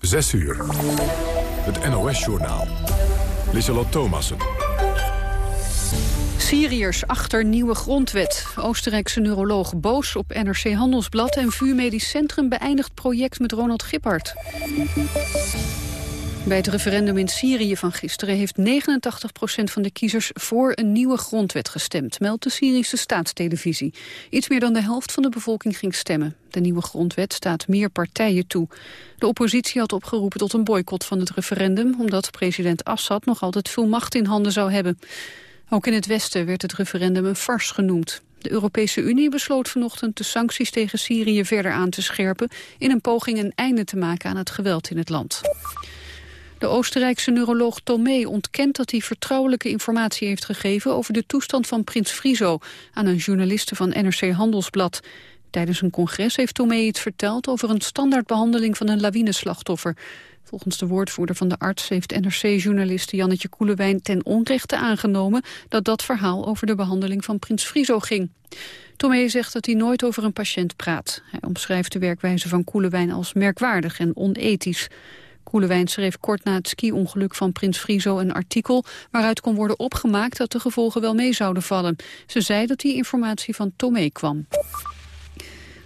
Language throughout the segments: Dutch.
6 uur. Het NOS-journaal. Lieselot Thomassen. Syriërs achter nieuwe grondwet. Oostenrijkse neuroloog boos op NRC Handelsblad... en VU Medisch Centrum beëindigt project met Ronald Gippard. Bij het referendum in Syrië van gisteren heeft 89% van de kiezers voor een nieuwe grondwet gestemd, meldt de Syrische staatstelevisie. Iets meer dan de helft van de bevolking ging stemmen. De nieuwe grondwet staat meer partijen toe. De oppositie had opgeroepen tot een boycott van het referendum, omdat president Assad nog altijd veel macht in handen zou hebben. Ook in het Westen werd het referendum een fars genoemd. De Europese Unie besloot vanochtend de sancties tegen Syrië verder aan te scherpen... in een poging een einde te maken aan het geweld in het land. De Oostenrijkse neuroloog Tomé ontkent dat hij vertrouwelijke informatie heeft gegeven over de toestand van prins Friso aan een journaliste van NRC Handelsblad. Tijdens een congres heeft Tomé iets verteld over een standaardbehandeling van een lawineslachtoffer. Volgens de woordvoerder van de arts heeft NRC-journaliste Jannetje Koelewijn ten onrechte aangenomen dat dat verhaal over de behandeling van prins Friso ging. Tomé zegt dat hij nooit over een patiënt praat. Hij omschrijft de werkwijze van Koelewijn als merkwaardig en onethisch. Koelewijn schreef kort na het ski-ongeluk van Prins Friso een artikel... waaruit kon worden opgemaakt dat de gevolgen wel mee zouden vallen. Ze zei dat die informatie van Tomé kwam.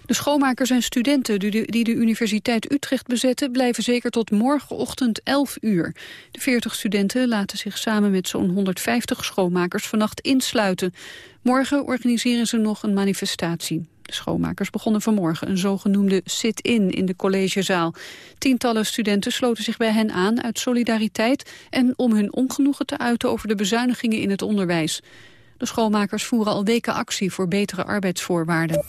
De schoonmakers en studenten die de Universiteit Utrecht bezetten... blijven zeker tot morgenochtend 11 uur. De 40 studenten laten zich samen met zo'n 150 schoonmakers vannacht insluiten. Morgen organiseren ze nog een manifestatie. De schoonmakers begonnen vanmorgen een zogenoemde sit-in in de collegezaal. Tientallen studenten sloten zich bij hen aan uit solidariteit... en om hun ongenoegen te uiten over de bezuinigingen in het onderwijs. De schoonmakers voeren al weken actie voor betere arbeidsvoorwaarden.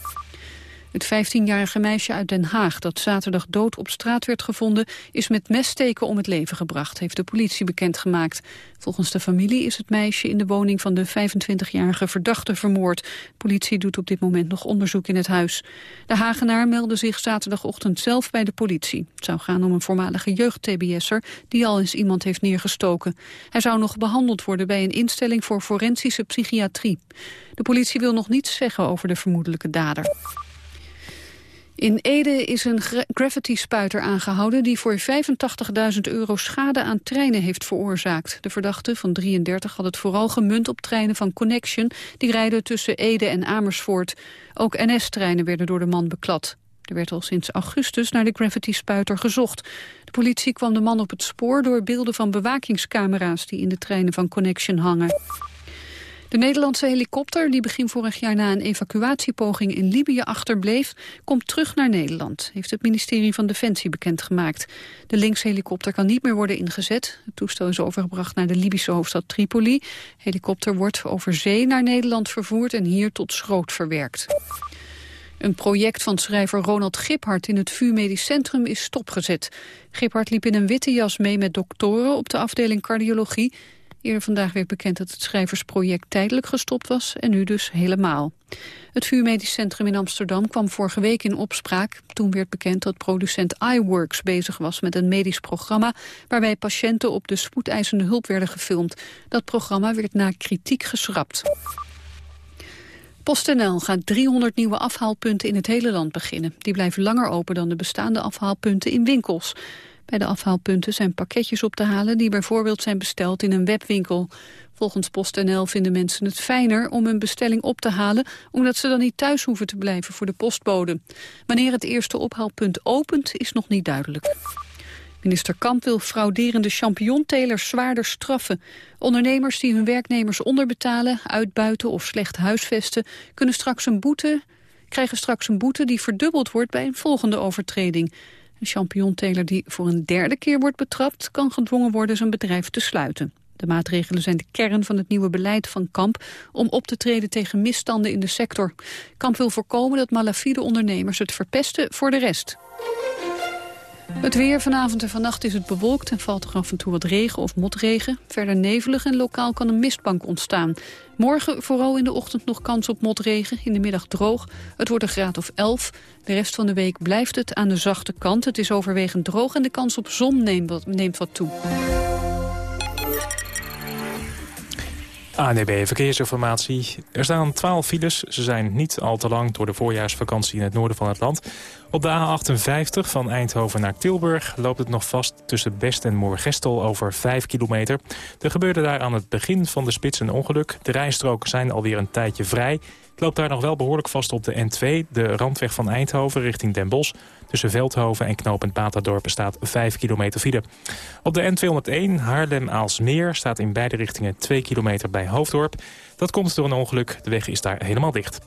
Het 15-jarige meisje uit Den Haag dat zaterdag dood op straat werd gevonden... is met messteken om het leven gebracht, heeft de politie bekendgemaakt. Volgens de familie is het meisje in de woning van de 25-jarige verdachte vermoord. Politie doet op dit moment nog onderzoek in het huis. De Hagenaar meldde zich zaterdagochtend zelf bij de politie. Het zou gaan om een voormalige jeugd-TBS'er die al eens iemand heeft neergestoken. Hij zou nog behandeld worden bij een instelling voor forensische psychiatrie. De politie wil nog niets zeggen over de vermoedelijke dader. In Ede is een graffiti-spuiter aangehouden... die voor 85.000 euro schade aan treinen heeft veroorzaakt. De verdachte van 33 had het vooral gemunt op treinen van Connection... die rijden tussen Ede en Amersfoort. Ook NS-treinen werden door de man beklad. Er werd al sinds augustus naar de graffiti-spuiter gezocht. De politie kwam de man op het spoor door beelden van bewakingscamera's... die in de treinen van Connection hangen. De Nederlandse helikopter, die begin vorig jaar na een evacuatiepoging in Libië achterbleef, komt terug naar Nederland, heeft het ministerie van Defensie bekendgemaakt. De linkshelikopter kan niet meer worden ingezet. Het toestel is overgebracht naar de Libische hoofdstad Tripoli. De helikopter wordt over zee naar Nederland vervoerd en hier tot schroot verwerkt. Een project van schrijver Ronald Giphart in het VU Medisch Centrum is stopgezet. Giphart liep in een witte jas mee met doktoren op de afdeling cardiologie Eerder vandaag werd bekend dat het schrijversproject tijdelijk gestopt was en nu dus helemaal. Het VU Medisch Centrum in Amsterdam kwam vorige week in opspraak. Toen werd bekend dat producent iWorks bezig was met een medisch programma... waarbij patiënten op de spoedeisende hulp werden gefilmd. Dat programma werd na kritiek geschrapt. PostNL gaat 300 nieuwe afhaalpunten in het hele land beginnen. Die blijven langer open dan de bestaande afhaalpunten in winkels. Bij de afhaalpunten zijn pakketjes op te halen die bijvoorbeeld zijn besteld in een webwinkel. Volgens PostNL vinden mensen het fijner om een bestelling op te halen... omdat ze dan niet thuis hoeven te blijven voor de postbode. Wanneer het eerste ophaalpunt opent is nog niet duidelijk. Minister Kamp wil frauderende champignontelers zwaarder straffen. Ondernemers die hun werknemers onderbetalen, uitbuiten of slecht huisvesten... kunnen straks een boete, krijgen straks een boete die verdubbeld wordt bij een volgende overtreding. Een champignonteler die voor een derde keer wordt betrapt... kan gedwongen worden zijn bedrijf te sluiten. De maatregelen zijn de kern van het nieuwe beleid van Kamp... om op te treden tegen misstanden in de sector. Kamp wil voorkomen dat malafide ondernemers het verpesten voor de rest. Het weer vanavond en vannacht is het bewolkt en valt er af en toe wat regen of motregen. Verder nevelig en lokaal kan een mistbank ontstaan. Morgen vooral in de ochtend nog kans op motregen, in de middag droog. Het wordt een graad of 11. De rest van de week blijft het aan de zachte kant. Het is overwegend droog en de kans op zon neemt wat, neemt wat toe. ANB e Verkeersinformatie. Er staan 12 files. Ze zijn niet al te lang door de voorjaarsvakantie in het noorden van het land. Op de A58 van Eindhoven naar Tilburg loopt het nog vast tussen Best en Moorgestel over 5 kilometer. Er gebeurde daar aan het begin van de spits een ongeluk. De rijstroken zijn alweer een tijdje vrij. Het loopt daar nog wel behoorlijk vast op de N2, de randweg van Eindhoven richting Den Bosch. Tussen Veldhoven en knooppunt Batadorp staat 5 kilometer file. Op de N201 Haarlem-Aalsmeer staat in beide richtingen 2 kilometer bij Hoofddorp. Dat komt door een ongeluk. De weg is daar helemaal dicht.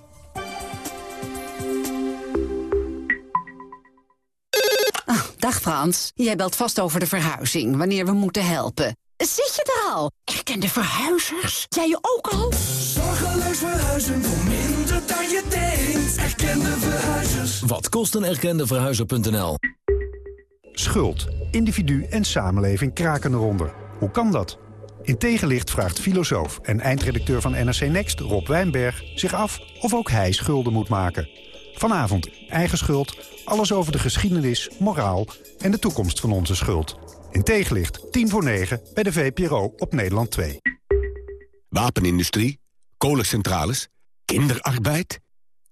Oh, dag Frans, jij belt vast over de verhuizing, wanneer we moeten helpen. Zit je er al? Erkende verhuizers? Jij je ook al? Zorgeloos verhuizen Erkende verhuizers. Wat kost een erkende verhuizer.nl? Schuld, individu en samenleving kraken eronder. Hoe kan dat? In tegenlicht vraagt filosoof en eindredacteur van NRC Next, Rob Wijnberg... zich af of ook hij schulden moet maken. Vanavond eigen schuld, alles over de geschiedenis, moraal... en de toekomst van onze schuld. In tegenlicht, 10 voor 9, bij de VPRO op Nederland 2. Wapenindustrie, kolencentrales, kinderarbeid.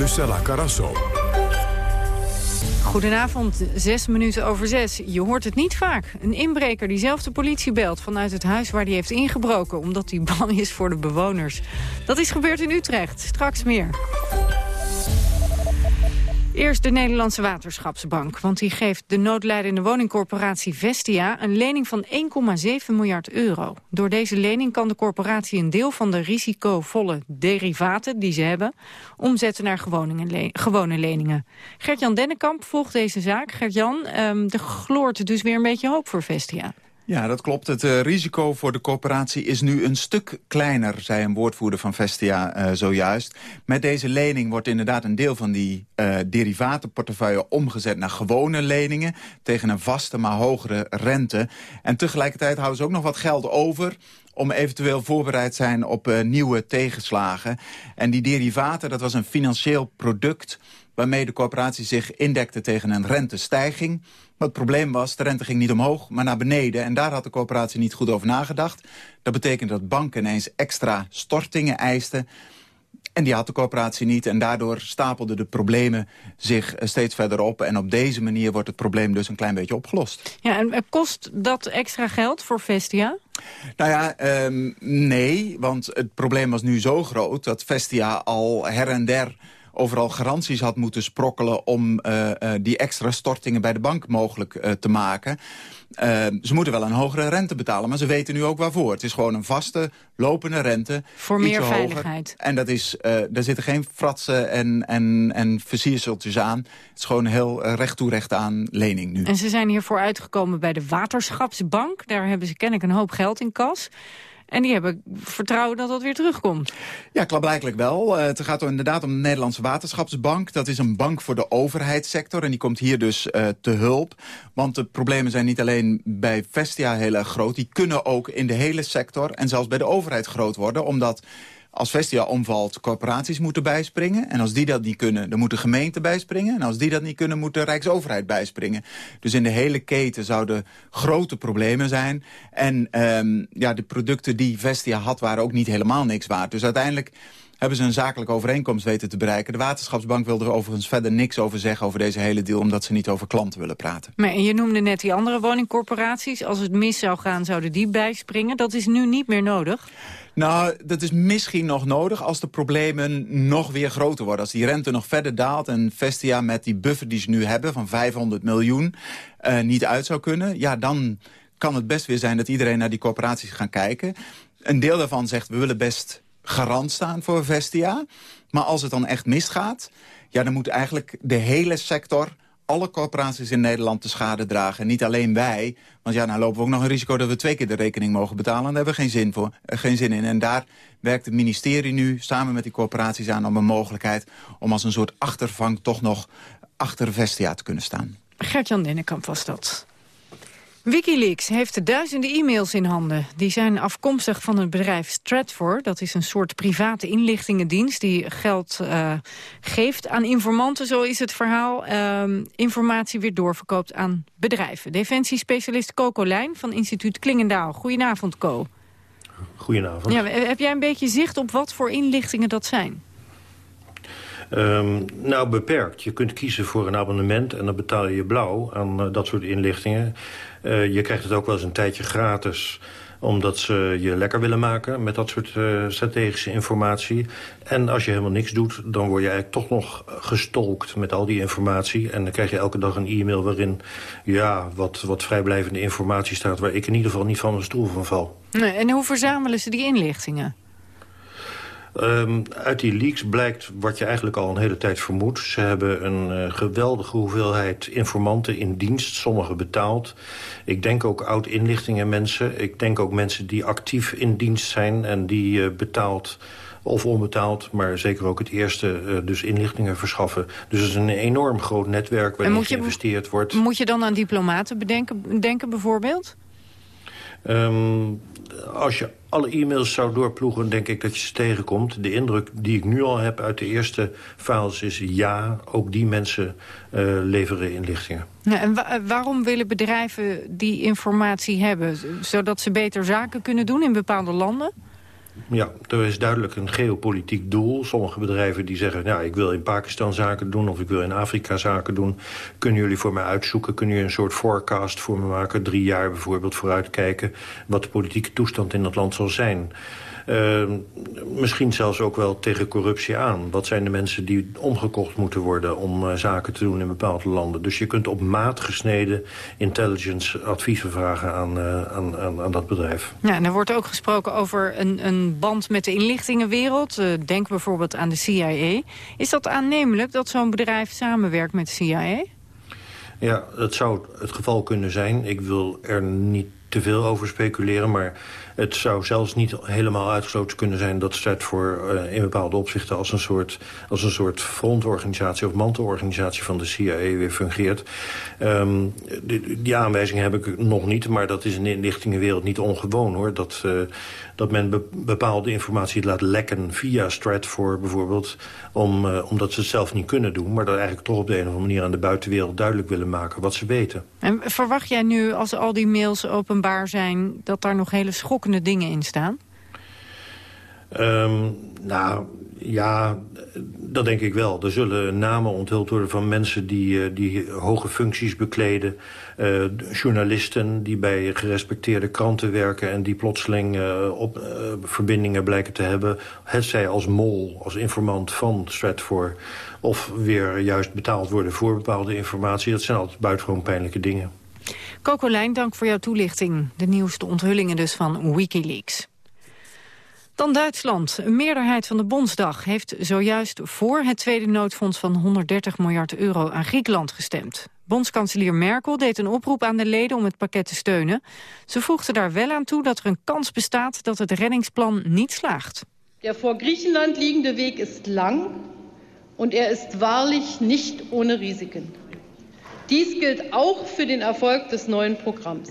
Lucella Carasso. Goedenavond, zes minuten over zes. Je hoort het niet vaak. Een inbreker die zelf de politie belt vanuit het huis waar hij heeft ingebroken... omdat hij bang is voor de bewoners. Dat is gebeurd in Utrecht. Straks meer. Eerst de Nederlandse Waterschapsbank. Want die geeft de noodlijdende woningcorporatie Vestia... een lening van 1,7 miljard euro. Door deze lening kan de corporatie een deel van de risicovolle derivaten... die ze hebben, omzetten naar gewone leningen. Gert-Jan Dennekamp volgt deze zaak. Gert-Jan, um, er gloort dus weer een beetje hoop voor Vestia. Ja, dat klopt. Het uh, risico voor de corporatie is nu een stuk kleiner, zei een woordvoerder van Vestia uh, zojuist. Met deze lening wordt inderdaad een deel van die uh, derivatenportefeuille omgezet naar gewone leningen tegen een vaste maar hogere rente. En tegelijkertijd houden ze ook nog wat geld over om eventueel voorbereid zijn op nieuwe tegenslagen. En die derivaten, dat was een financieel product waarmee de corporatie zich indekte tegen een rentestijging. Maar het probleem was, de rente ging niet omhoog, maar naar beneden. En daar had de corporatie niet goed over nagedacht. Dat betekent dat banken ineens extra stortingen eisten. En die had de corporatie niet. En daardoor stapelden de problemen zich eh, steeds verder op. En op deze manier wordt het probleem dus een klein beetje opgelost. Ja, en kost dat extra geld voor Vestia? Nou ja, um, nee, want het probleem was nu zo groot... dat Vestia al her en der overal garanties had moeten sprokkelen... om uh, uh, die extra stortingen bij de bank mogelijk uh, te maken. ze moeten wel een hogere rente betalen, maar ze weten nu ook waarvoor. Het is gewoon een vaste, lopende rente. Voor meer veiligheid. En dat is, daar zitten geen fratsen en, en, en versierseltjes aan. Het is gewoon heel recht toe recht aan lening nu. En ze zijn hiervoor uitgekomen bij de Waterschapsbank. Daar hebben ze kennelijk een hoop geld in kas. En die hebben vertrouwen dat dat weer terugkomt. Ja, klaarblijkelijk wel. Uh, het gaat inderdaad om de Nederlandse Waterschapsbank. Dat is een bank voor de overheidssector. En die komt hier dus uh, te hulp. Want de problemen zijn niet alleen bij Vestia heel erg groot. Die kunnen ook in de hele sector en zelfs bij de overheid groot worden. Omdat als Vestia omvalt, corporaties moeten bijspringen. En als die dat niet kunnen, dan moet de gemeente bijspringen. En als die dat niet kunnen, moet de Rijksoverheid bijspringen. Dus in de hele keten zouden grote problemen zijn. En um, ja, de producten die Vestia had, waren ook niet helemaal niks waard. Dus uiteindelijk hebben ze een zakelijke overeenkomst weten te bereiken. De Waterschapsbank wil er overigens verder niks over zeggen over deze hele deal... omdat ze niet over klanten willen praten. Maar je noemde net die andere woningcorporaties. Als het mis zou gaan, zouden die bijspringen. Dat is nu niet meer nodig. Nou, dat is misschien nog nodig als de problemen nog weer groter worden. Als die rente nog verder daalt en Vestia met die buffer die ze nu hebben... van 500 miljoen uh, niet uit zou kunnen... ja, dan kan het best weer zijn dat iedereen naar die corporaties gaat kijken. Een deel daarvan zegt, we willen best garant staan voor Vestia. Maar als het dan echt misgaat, ja, dan moet eigenlijk de hele sector alle corporaties in Nederland de schade dragen. Niet alleen wij, want ja, nou lopen we ook nog een risico... dat we twee keer de rekening mogen betalen. Daar hebben we geen zin, voor, uh, geen zin in. En daar werkt het ministerie nu samen met die corporaties aan... om een mogelijkheid om als een soort achtervang toch nog achter Vestia te kunnen staan. Gert-Jan Dennekamp was dat. Wikileaks heeft duizenden e-mails in handen. Die zijn afkomstig van het bedrijf Stratfor. Dat is een soort private inlichtingendienst die geld uh, geeft aan informanten. Zo is het verhaal. Uh, informatie weer doorverkoopt aan bedrijven. Defensiespecialist Coco Lijn van instituut Klingendaal. Goedenavond, Co. Goedenavond. Ja, heb jij een beetje zicht op wat voor inlichtingen dat zijn? Um, nou, beperkt. Je kunt kiezen voor een abonnement en dan betaal je blauw aan uh, dat soort inlichtingen. Uh, je krijgt het ook wel eens een tijdje gratis omdat ze je lekker willen maken met dat soort uh, strategische informatie. En als je helemaal niks doet, dan word je eigenlijk toch nog gestolkt met al die informatie. En dan krijg je elke dag een e-mail waarin ja, wat, wat vrijblijvende informatie staat... waar ik in ieder geval niet van een stoel van val. Nee, en hoe verzamelen ze die inlichtingen? Um, uit die leaks blijkt wat je eigenlijk al een hele tijd vermoedt. Ze hebben een uh, geweldige hoeveelheid informanten in dienst, sommigen betaald. Ik denk ook oud-inlichtingen mensen. Ik denk ook mensen die actief in dienst zijn en die uh, betaald of onbetaald, maar zeker ook het eerste, uh, dus inlichtingen verschaffen. Dus het is een enorm groot netwerk waarin geïnvesteerd wordt. Moet je dan aan diplomaten bedenken, denken bijvoorbeeld? Um, als je alle e-mails zou doorploegen, denk ik dat je ze tegenkomt. De indruk die ik nu al heb uit de eerste files is... ja, ook die mensen uh, leveren inlichtingen. Ja, en wa waarom willen bedrijven die informatie hebben? Zodat ze beter zaken kunnen doen in bepaalde landen? Ja, er is duidelijk een geopolitiek doel. Sommige bedrijven die zeggen, nou, ik wil in Pakistan zaken doen... of ik wil in Afrika zaken doen. Kunnen jullie voor mij uitzoeken? Kunnen jullie een soort forecast voor me maken? Drie jaar bijvoorbeeld vooruitkijken... wat de politieke toestand in dat land zal zijn. Uh, misschien zelfs ook wel tegen corruptie aan. Wat zijn de mensen die omgekocht moeten worden om uh, zaken te doen in bepaalde landen? Dus je kunt op maat gesneden intelligence adviezen vragen aan, uh, aan, aan, aan, dat bedrijf. Ja, en er wordt ook gesproken over een, een band met de inlichtingenwereld. Uh, denk bijvoorbeeld aan de CIA. Is dat aannemelijk dat zo'n bedrijf samenwerkt met de CIA? Ja, dat zou het geval kunnen zijn. Ik wil er niet te veel over speculeren, maar het zou zelfs niet helemaal uitgesloten kunnen zijn... dat Stratfor uh, in bepaalde opzichten als een, soort, als een soort frontorganisatie... of mantelorganisatie van de CIA weer fungeert. Um, die, aanwijzingen heb ik nog niet, maar dat is in de inlichtingenwereld niet ongewoon. hoor. Dat, uh, dat men be bepaalde informatie laat lekken via Stratfor bijvoorbeeld... Om, uh, omdat ze het zelf niet kunnen doen... maar dat eigenlijk toch op de een of andere manier aan de buitenwereld duidelijk willen maken wat ze weten. En verwacht jij nu, als al die mails openbaar zijn... dat daar nog hele schokkende dingen in staan? Um, nou, ja, dat denk ik wel. Er zullen namen onthuld worden van mensen die, die hoge functies bekleden. Uh, journalisten die bij gerespecteerde kranten werken... en die plotseling uh, op, verbindingen blijken te hebben. Het zij als mol, als informant van Stratfor... of weer juist betaald worden voor bepaalde informatie. Dat zijn altijd buitengewoon pijnlijke dingen. Coco Lijn, dank voor jouw toelichting. De nieuwste onthullingen dus van Wikileaks. Dan Duitsland. Een meerderheid van de Bondsdag heeft zojuist voor het tweede noodfonds van 130 miljard euro aan Griekenland gestemd. Bondskanselier Merkel deed een oproep aan de leden om het pakket te steunen. Ze voegde daar wel aan toe dat er een kans bestaat dat het reddingsplan niet slaagt. De voor Griekenland liegende Weg is lang en er is waarlich niet ohne Risiken. Dies gilt auch für den Erfolg des neuen Programms.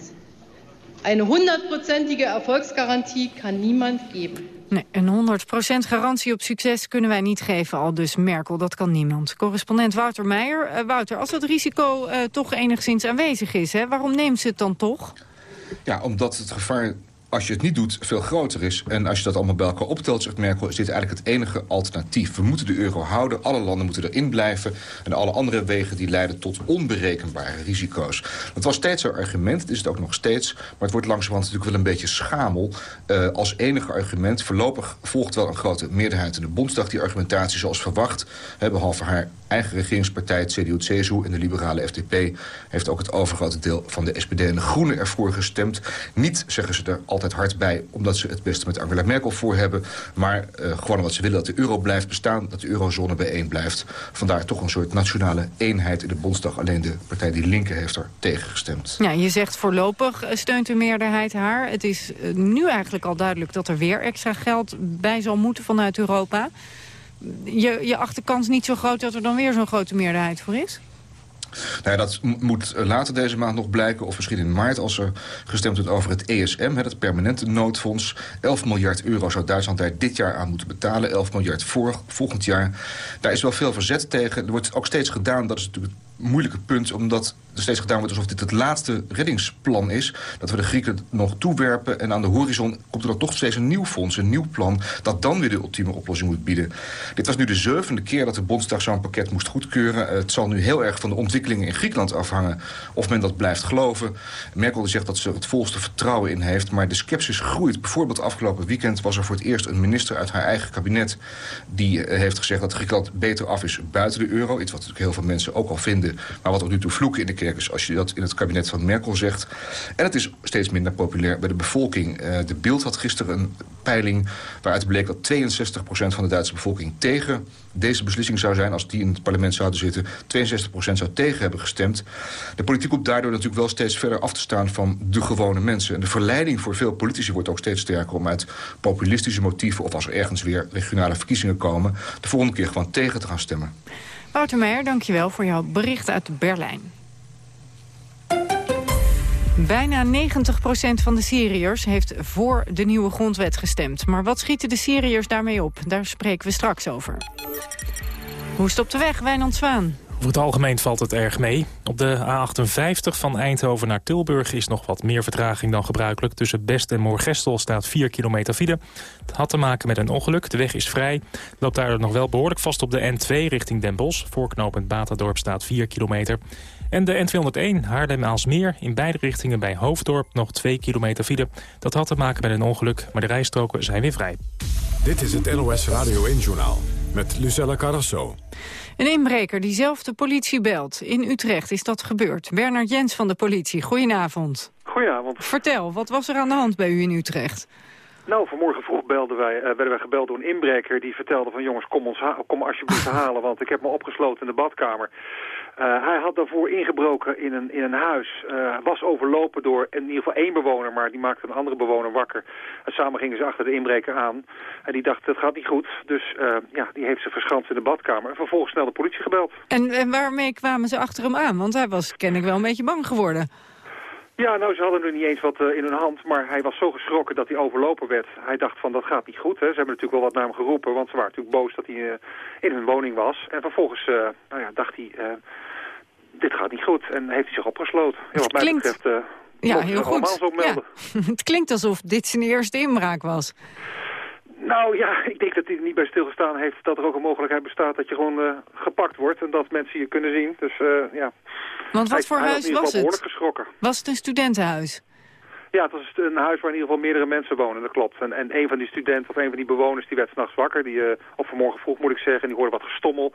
Eine hundertprozentige Erfolgsgarantie kann niemand geben. Nee, een 100% garantie op succes kunnen wij niet geven, al dus Merkel. Dat kan niemand. Correspondent Wouter Meijer. Uh, Wouter, als het risico uh, toch enigszins aanwezig is, hè, waarom neemt ze het dan toch? Ja, omdat het gevaar als je het niet doet, veel groter is. En als je dat allemaal bij elkaar optelt, zegt Merkel... is dit eigenlijk het enige alternatief. We moeten de euro houden, alle landen moeten erin blijven... en alle andere wegen die leiden tot onberekenbare risico's. Dat was steeds zo'n argument, dat is het ook nog steeds... maar het wordt langzamerhand natuurlijk wel een beetje schamel. Uh, als enige argument, voorlopig volgt wel een grote meerderheid in de Bondsdag... die argumentatie zoals verwacht, behalve haar eigen regeringspartij... het CDU-CSU en de liberale FDP... heeft ook het overgrote deel van de SPD en de Groenen ervoor gestemd. Niet, zeggen ze er altijd hard bij, omdat ze het beste met Angela Merkel voor hebben... maar uh, gewoon omdat ze willen dat de euro blijft bestaan... dat de eurozone bijeen blijft. Vandaar toch een soort nationale eenheid in de Bondsdag. Alleen de partij Die Linke heeft er tegen gestemd. Ja, je zegt voorlopig steunt de meerderheid haar. Het is uh, nu eigenlijk al duidelijk dat er weer extra geld bij zal moeten vanuit Europa je, je achterkans niet zo groot dat er dan weer zo'n grote meerderheid voor is? Nou ja, dat moet later deze maand nog blijken. Of misschien in maart als er gestemd wordt over het ESM. Het permanente noodfonds. 11 miljard euro zou Duitsland daar dit jaar aan moeten betalen. 11 miljard volgend jaar. Daar is wel veel verzet tegen. Er wordt ook steeds gedaan, dat is natuurlijk moeilijke punt... omdat er steeds gedaan wordt alsof dit het laatste reddingsplan is. Dat we de Grieken nog toewerpen. En aan de horizon komt er dan toch steeds een nieuw fonds, een nieuw plan... dat dan weer de ultieme oplossing moet bieden. Dit was nu de zevende keer dat de Bondsdag zo'n pakket moest goedkeuren. Het zal nu heel erg van de ontwikkelingen in Griekenland afhangen... of men dat blijft geloven. Merkel zegt dat ze het volste vertrouwen in heeft... maar de sceptisch groeit. Bijvoorbeeld afgelopen weekend was er voor het eerst een minister uit haar eigen kabinet... die eh, heeft gezegd dat Griekenland beter af is buiten de euro. Iets wat natuurlijk heel veel mensen ook al vinden maar wat ook nu toe vloeken in de kerk is als je dat in het kabinet van Merkel zegt. En het is steeds minder populair bij de bevolking. Uh, de Beeld had gisteren een peiling waaruit bleek dat 62% van de Duitse bevolking tegen deze beslissing zou zijn... als die in het parlement zouden zitten. 62% zou tegen hebben gestemd. De politiek komt daardoor natuurlijk wel steeds verder af te staan... van de gewone mensen. En de verleiding voor veel politici wordt ook steeds sterker... om uit populistische motieven of als er ergens weer regionale verkiezingen komen... de volgende keer gewoon tegen te gaan stemmen. Meijer, dankjewel voor jouw bericht uit Berlijn. Bijna 90% van de Syriërs heeft voor de nieuwe grondwet gestemd. Maar wat schieten de Syriërs daarmee op? Daar spreken we straks over. Hoe op de weg, Wijnand Zwaan? Over het algemeen valt het erg mee. Op de A58 van Eindhoven naar Tilburg is nog wat meer vertraging dan gebruikelijk. Tussen Best en Moorgestel staat 4 kilometer file. Het had te maken met een ongeluk. De weg is vrij. Loopt daar nog wel behoorlijk vast op de N2 richting Den Bosch. Voorknopend Batadorp staat 4 kilometer. En de N201 Haarlem-Aalsmeer in beide richtingen bij Hoofddorp nog 2 kilometer file. Dat had te maken met een ongeluk, maar de rijstroken zijn weer vrij. Dit is het NOS Radio 1-journaal met Lucella Carrasso. Een inbreker die zelf de politie belt. In Utrecht is dat gebeurd. Bernard Jens van de politie, goedenavond. Goedenavond. Vertel, wat was er aan de hand bij u in Utrecht? Nou, vanmorgen vroeg belden wij, uh, werden wij gebeld door een inbreker... die vertelde van jongens, kom, ons kom alsjeblieft halen... want ik heb me opgesloten in de badkamer. Uh, hij had daarvoor ingebroken in een, in een huis. Uh, was overlopen door in ieder geval één bewoner, maar die maakte een andere bewoner wakker. En samen gingen ze achter de inbreker aan. En die dacht, het gaat niet goed. Dus uh, ja, die heeft ze verschanst in de badkamer. En vervolgens snel de politie gebeld. En, en waarmee kwamen ze achter hem aan? Want hij was, ken ik wel, een beetje bang geworden. Ja, nou, ze hadden nu niet eens wat uh, in hun hand, maar hij was zo geschrokken dat hij overlopen werd. Hij dacht van, dat gaat niet goed. Hè. Ze hebben natuurlijk wel wat naar hem geroepen, want ze waren natuurlijk boos dat hij uh, in hun woning was. En vervolgens uh, nou ja, dacht hij, dit gaat niet goed. En heeft hij zich opgesloten. Ja, wat mij klinkt... betreft, ja, heel goed. Ja. Het klinkt alsof dit zijn eerste inbraak was. Nou ja, ik denk dat hij er niet bij stilgestaan heeft dat er ook een mogelijkheid bestaat dat je gewoon uh, gepakt wordt en dat mensen je kunnen zien. Dus uh, ja. Want wat voor hij, huis was het? geschrokken. Was het een studentenhuis? Ja, het was een huis waar in ieder geval meerdere mensen wonen, dat klopt. En, en een van die studenten of een van die bewoners die werd s'nachts wakker, die, uh, of vanmorgen vroeg moet ik zeggen, en die hoorde wat gestommel.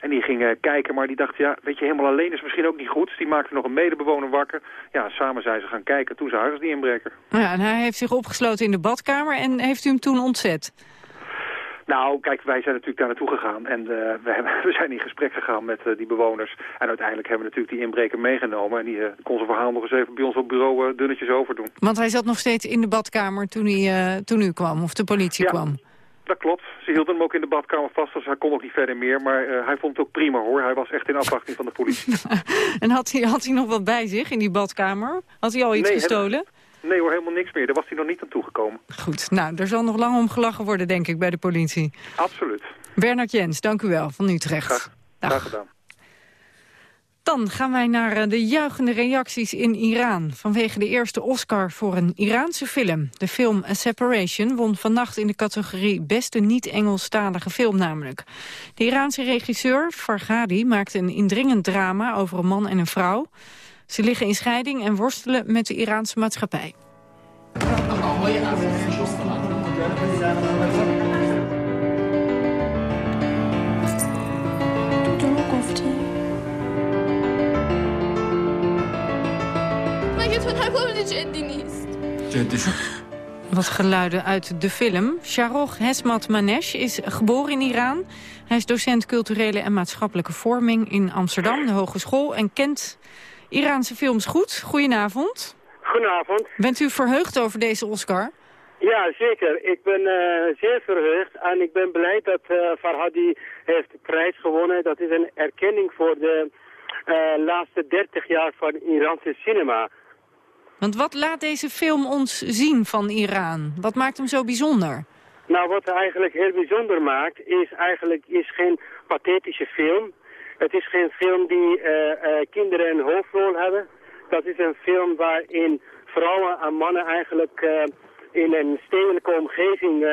En die ging kijken, maar die dacht, ja, weet je, helemaal alleen is misschien ook niet goed. Dus die maakte nog een medebewoner wakker. Ja, samen zijn ze gaan kijken. Toen zagen ze die inbreker. Ja, en hij heeft zich opgesloten in de badkamer en heeft u hem toen ontzet? Nou, kijk, wij zijn natuurlijk daar naartoe gegaan en uh, we, hebben, we zijn in gesprek gegaan met uh, die bewoners. En uiteindelijk hebben we natuurlijk die inbreker meegenomen. En die uh, kon zijn verhaal nog eens even bij ons op bureau dunnetjes overdoen. Want hij zat nog steeds in de badkamer toen, hij, toen u kwam, of de politie ja. kwam? Dat klopt. Ze hielden hem ook in de badkamer vast, dus hij kon nog niet verder meer. Maar uh, hij vond het ook prima hoor. Hij was echt in afwachting van de politie. en had hij, had hij nog wat bij zich in die badkamer? Had hij al iets nee, gestolen? Nee hoor, helemaal niks meer. Daar was hij nog niet aan toegekomen. Goed, nou, er zal nog lang om gelachen worden, denk ik, bij de politie. Absoluut. Bernard Jens, dank u wel, van Utrecht. Graag, graag gedaan. Dan gaan wij naar de juichende reacties in Iran... vanwege de eerste Oscar voor een Iraanse film. De film A Separation won vannacht in de categorie... beste niet-Engelstalige film namelijk. De Iraanse regisseur Farghadi maakte een indringend drama... over een man en een vrouw. Ze liggen in scheiding en worstelen met de Iraanse maatschappij. Wat geluiden uit de film. Sharoch Hesmat Manesh is geboren in Iran. Hij is docent culturele en maatschappelijke vorming in Amsterdam, de hogeschool... en kent Iraanse films goed. Goedenavond. Goedenavond. Bent u verheugd over deze Oscar? Ja, zeker. Ik ben uh, zeer verheugd en ik ben blij dat uh, Farhadi heeft de prijs gewonnen. Dat is een erkenning voor de laatste 30 jaar van Iraanse cinema. Want wat laat deze film ons zien van Iran? Wat maakt hem zo bijzonder? Nou, wat eigenlijk heel bijzonder maakt, is eigenlijk is geen pathetische film. Het is geen film die uh, uh, kinderen een hoofdrol hebben. Dat is een film waarin vrouwen en mannen eigenlijk uh, in een stedelijke omgeving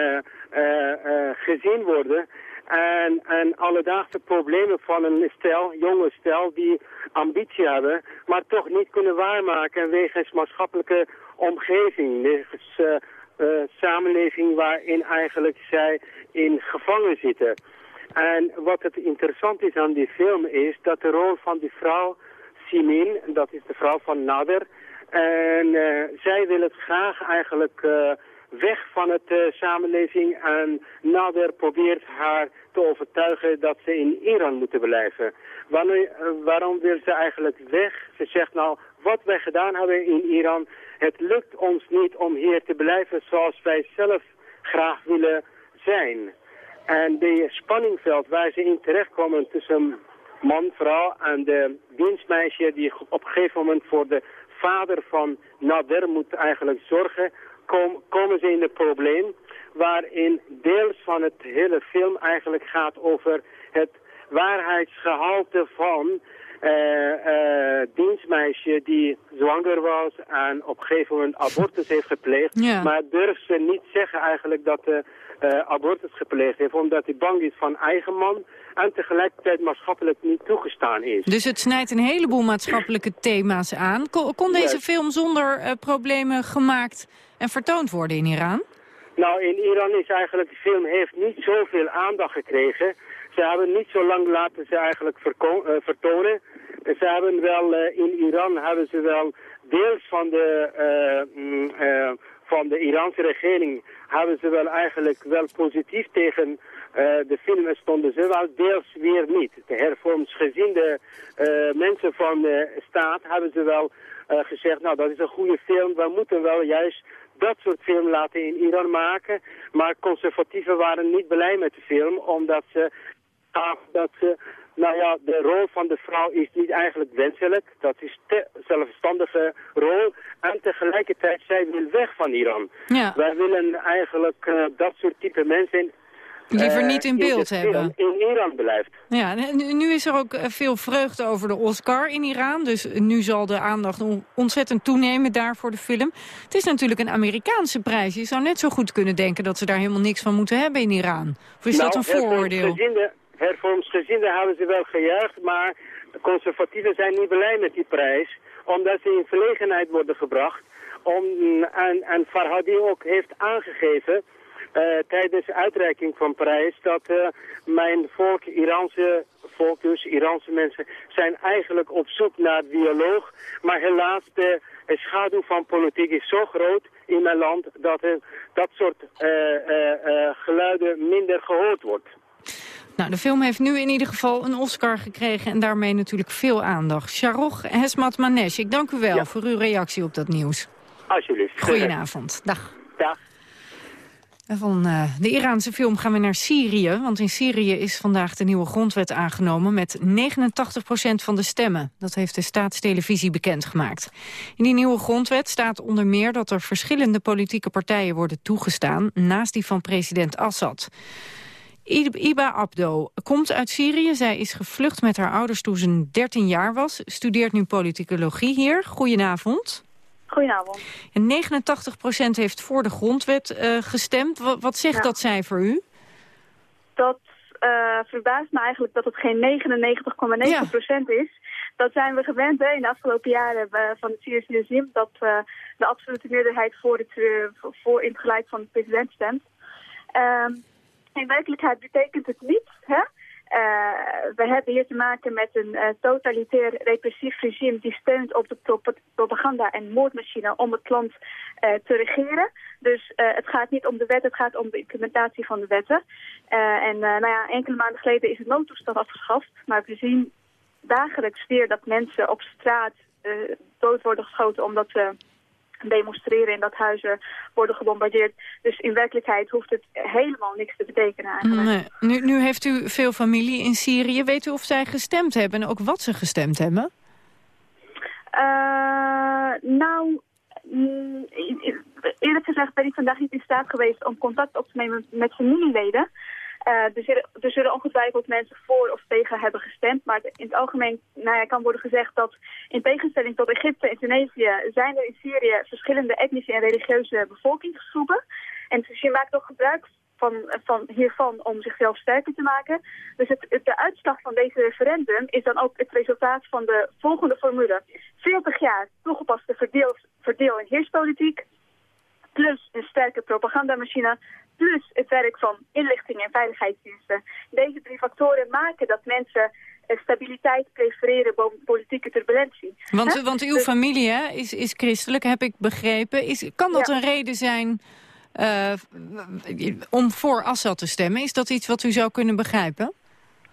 gezien worden. En, en alledaagse problemen van een stel, jonge stel, die ambitie hebben, maar toch niet kunnen waarmaken wegens maatschappelijke omgeving, wegens uh, uh, samenleving waarin eigenlijk zij in gevangen zitten. En wat het interessant is aan die film is dat de rol van die vrouw, Simin, dat is de vrouw van Nader, en uh, zij wil het graag eigenlijk uh, weg van het uh, samenleving en Nader probeert haar te overtuigen dat ze in Iran moeten blijven. Wanneer, waarom wil ze eigenlijk weg? Ze zegt nou, wat wij gedaan hebben in Iran, het lukt ons niet om hier te blijven zoals wij zelf graag willen zijn. En de spanningveld waar ze in terechtkomen tussen man, vrouw en de dienstmeisje die op een gegeven moment voor de vader van Nader moet eigenlijk zorgen, kom, komen ze in het probleem waarin deels van het hele film eigenlijk gaat over het waarheidsgehalte van uh, uh, dienstmeisje die zwanger was en op een gegeven moment abortus heeft gepleegd. Ja. Maar durft ze niet zeggen eigenlijk dat ze uh, abortus gepleegd heeft, omdat hij bang is van eigen man en tegelijkertijd maatschappelijk niet toegestaan is. Dus het snijdt een heleboel maatschappelijke thema's aan. Kon, kon deze film zonder problemen gemaakt en vertoond worden in Iran? Nou, in Iran is eigenlijk, de film heeft niet zoveel aandacht gekregen. Ze hebben niet zo lang laten ze eigenlijk uh, vertonen. Ze hebben wel, uh, in Iran hebben ze wel deels van de, uh, van de Iraanse regering hebben ze wel eigenlijk wel positief tegen de film stonden ze wel, deels weer niet. De hervormsgezinde mensen van de staat hebben ze wel gezegd, nou dat is een goede film, we moeten wel juist dat soort film laten in Iran maken. Maar conservatieven waren niet blij met de film, omdat ze dat ze, nou ja, de rol van de vrouw is niet eigenlijk wenselijk. Dat is te zelfstandige rol. En tegelijkertijd, zij wil weg van Iran. Ja. Wij willen eigenlijk uh, dat soort type mensen... Liever uh, niet in beeld in hebben. In Iran blijft. Ja, nu, is er ook veel vreugde over de Oscar in Iran. Dus nu zal de aandacht ontzettend toenemen daar voor de film. Het is natuurlijk een Amerikaanse prijs. Je zou net zo goed kunnen denken dat ze daar helemaal niks van moeten hebben in Iran. Of is nou, dat een vooroordeel? hervormsgezinden hebben ze wel gejuicht, maar de conservatieven zijn niet blij met die prijs, omdat ze in verlegenheid worden gebracht. Om, en, en Farhadi ook heeft aangegeven tijdens de uitreiking van prijs dat uh, mijn volk, Iraanse volk, dus Iraanse mensen, zijn eigenlijk op zoek naar dialoog. Maar helaas, de, de schaduw van politiek is zo groot in mijn land dat dat soort geluiden minder gehoord wordt. Nou, de film heeft nu in ieder geval een Oscar gekregen en daarmee natuurlijk veel aandacht. Sharoch Hesmat Manesh, ik dank u wel ja. voor uw reactie op dat nieuws. Alsjeblieft. Goedenavond. Dag. Dag. Van uh, de Iraanse film gaan we naar Syrië. Want in Syrië is vandaag de nieuwe grondwet aangenomen met 89% van de stemmen. Dat heeft de staatstelevisie bekendgemaakt. In die nieuwe grondwet staat onder meer dat er verschillende politieke partijen worden toegestaan... naast die van president Assad. Iba Abdo komt uit Syrië. Zij is gevlucht met haar ouders toen ze 13 jaar was. Studeert nu politicologie hier. Goedenavond. Goedenavond. En 89% heeft voor de grondwet uh, gestemd. Wat, wat zegt ja. dat cijfer u? Dat uh, verbaast me eigenlijk dat het geen 99,9 ja. is. Dat zijn we gewend hè, in de afgelopen jaren van het Syrische regime... dat uh, de absolute meerderheid voor, het, voor in het gelijk van de president stemt. Um, in werkelijkheid betekent het niet. We hebben hier te maken met een uh, totalitair repressief regime die steunt op de prop propaganda en moordmachine om het land uh, te regeren. Dus het gaat niet om de wet, het gaat om de implementatie van de wetten. en nou ja, enkele maanden geleden is het noodtoestand afgeschaft, maar we zien dagelijks weer dat mensen op straat dood worden geschoten omdat ze demonstreren en dat huizen worden gebombardeerd. Dus in werkelijkheid hoeft het helemaal niks te betekenen eigenlijk. Nee. Nu, nu heeft u veel familie in Syrië. Weet u of zij gestemd hebben en ook wat ze gestemd hebben? Uh, nou, mm, eerlijk gezegd ben ik vandaag niet in staat geweest om contact op te nemen met familieleden. Uh, er, zullen, er, zullen, ongetwijfeld mensen voor of tegen hebben gestemd. Maar in het algemeen nou ja, kan worden gezegd dat in tegenstelling tot Egypte en Tunesië... zijn er in Syrië verschillende etnische en religieuze bevolkingsgroepen. En dus je maakt ook gebruik van, van hiervan om zichzelf sterker te maken. Dus het, de uitslag van deze referendum is dan ook het resultaat van de volgende formule. 40 jaar toegepaste verdeel, verdeel- en heerspolitiek, plus een sterke propagandamachine, plus het werk van inlichting en veiligheidsdiensten. Deze drie factoren maken dat mensen stabiliteit prefereren boven politieke turbulentie. Want, want uw dus- familie hè, is, is christelijk, heb ik begrepen. Is, kan dat een reden zijn uh, om voor Assad te stemmen. Is dat iets wat u zou kunnen begrijpen?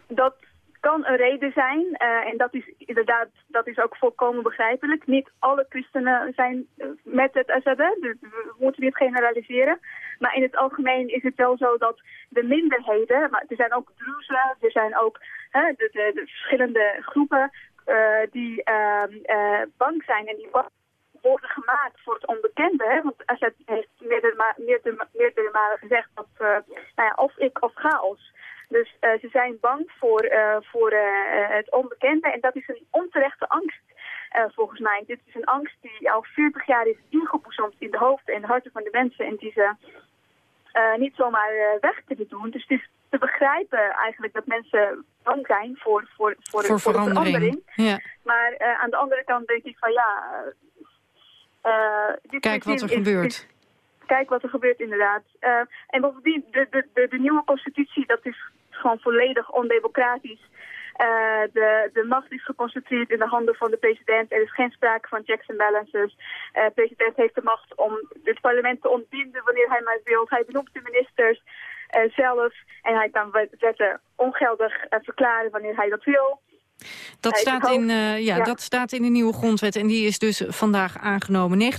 Dat kan een reden zijn. Uh, en dat is inderdaad, dat is ook volkomen begrijpelijk. Niet alle christenen zijn eh, met het Assad. Dus we moeten niet generaliseren. Maar in het algemeen is het wel zo dat de minderheden, maar er zijn ook Druzen, er zijn ook hè, de, de, de, verschillende groepen uh, die uh, bang zijn en die worden gemaakt voor het onbekende. Hè? Want Assad heeft meerdere, meerdere, meerdere malen gezegd dat uh, nou ja, of ik of chaos. Dus uh, ze zijn bang voor, uh, voor het onbekende en dat is een onterechte angst. volgens mij. Dit is een angst die al 40 jaar is ingeboezemd in de hoofden en de harten van de mensen en die ze niet zomaar weg kunnen doen. Dus het is te begrijpen eigenlijk dat mensen bang zijn voor, voor, voor, voor, voor verandering. verandering. Ja. Maar aan de andere kant denk ik van ja, uh, kijk wat er gebeurt. kijk wat er gebeurt, inderdaad. Uh, en bovendien, de, de, de, de, nieuwe constitutie, dat is gewoon volledig ondemocratisch. Uh, de, de macht is geconcentreerd in de handen van de president. Er is geen sprake van checks en balances. de president heeft de macht om het parlement te ontbinden wanneer hij maar wil. Hij benoemt de ministers zelf en hij kan wetten ongeldig verklaren wanneer hij dat wil. Dat staat, in, uh, ja, ja, dat staat in de nieuwe grondwet en die is dus vandaag aangenomen. 89%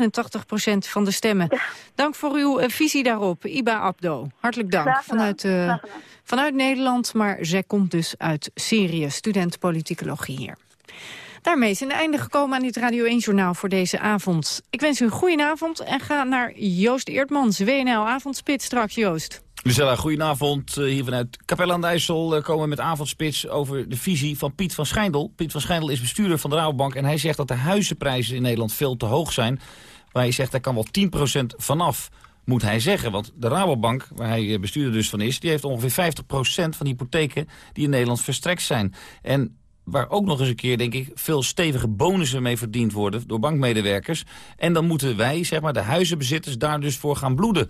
van de stemmen. Dank voor uw uh, visie daarop, Iba Abdo. Hartelijk dank vanuit, uh, vanuit Nederland, maar zij komt dus uit Syrië. Student politicologie hier. Daarmee is het einde gekomen aan dit Radio 1-journaal voor deze avond. Ik wens u een goede avond en ga naar Joost Eertmans, WNL Avondspit straks, Joost. Lucella, goedenavond. Uh, hier vanuit Capelle aan de IJssel uh, komen we met avondspits over de visie van Piet van Schijndel. Piet van Schijndel is bestuurder van de Rabobank en hij zegt dat de huizenprijzen in Nederland veel te hoog zijn. Waar hij zegt, daar kan wel 10% vanaf, moet hij zeggen. Want de Rabobank, waar hij eh, bestuurder dus van is, die heeft ongeveer 50% van hypotheken die in Nederland verstrekt zijn. En waar ook nog eens een keer, denk ik, veel stevige bonussen mee verdiend worden door bankmedewerkers. En dan moeten wij, zeg maar, de huizenbezitters daar dus voor gaan bloeden.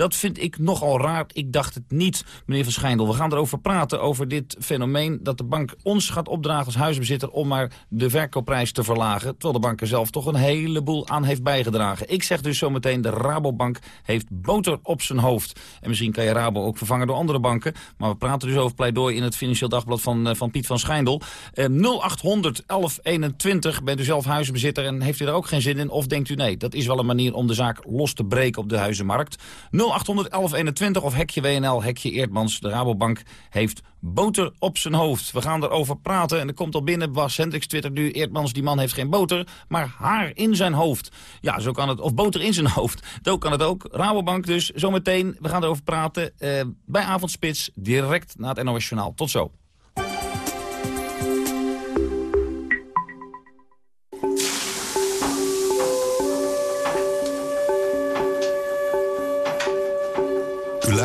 Dat vind ik nogal raar. Ik dacht het niet, meneer Van Schijndel. We gaan erover praten, over dit fenomeen... dat de bank ons gaat opdragen als huisbezitter... om maar de verkoopprijs te verlagen... terwijl de bank er zelf toch een heleboel aan heeft bijgedragen. Ik zeg dus zometeen, de Rabobank heeft boter op zijn hoofd. En misschien kan je Rabo ook vervangen door andere banken. Maar we praten dus over pleidooi in het Financieel Dagblad van, uh, van Piet van Schijndel. Uh, 0800 1121, bent u zelf huisbezitter en heeft u er ook geen zin in? Of denkt u nee, dat is wel een manier om de zaak los te breken op de huizenmarkt? 0800 of hekje WNL, hekje Eerdmans. De Rabobank heeft boter op zijn hoofd. We gaan erover praten en er komt al binnen. Bas Hendricks twittert nu, Eerdmans, die man heeft geen boter, maar haar in zijn hoofd. Ja, zo kan het. Of boter in zijn hoofd. Zo kan het ook. Rabobank dus, zometeen. We gaan erover praten uh, bij Avondspits, direct na het NOS Journaal. Tot zo.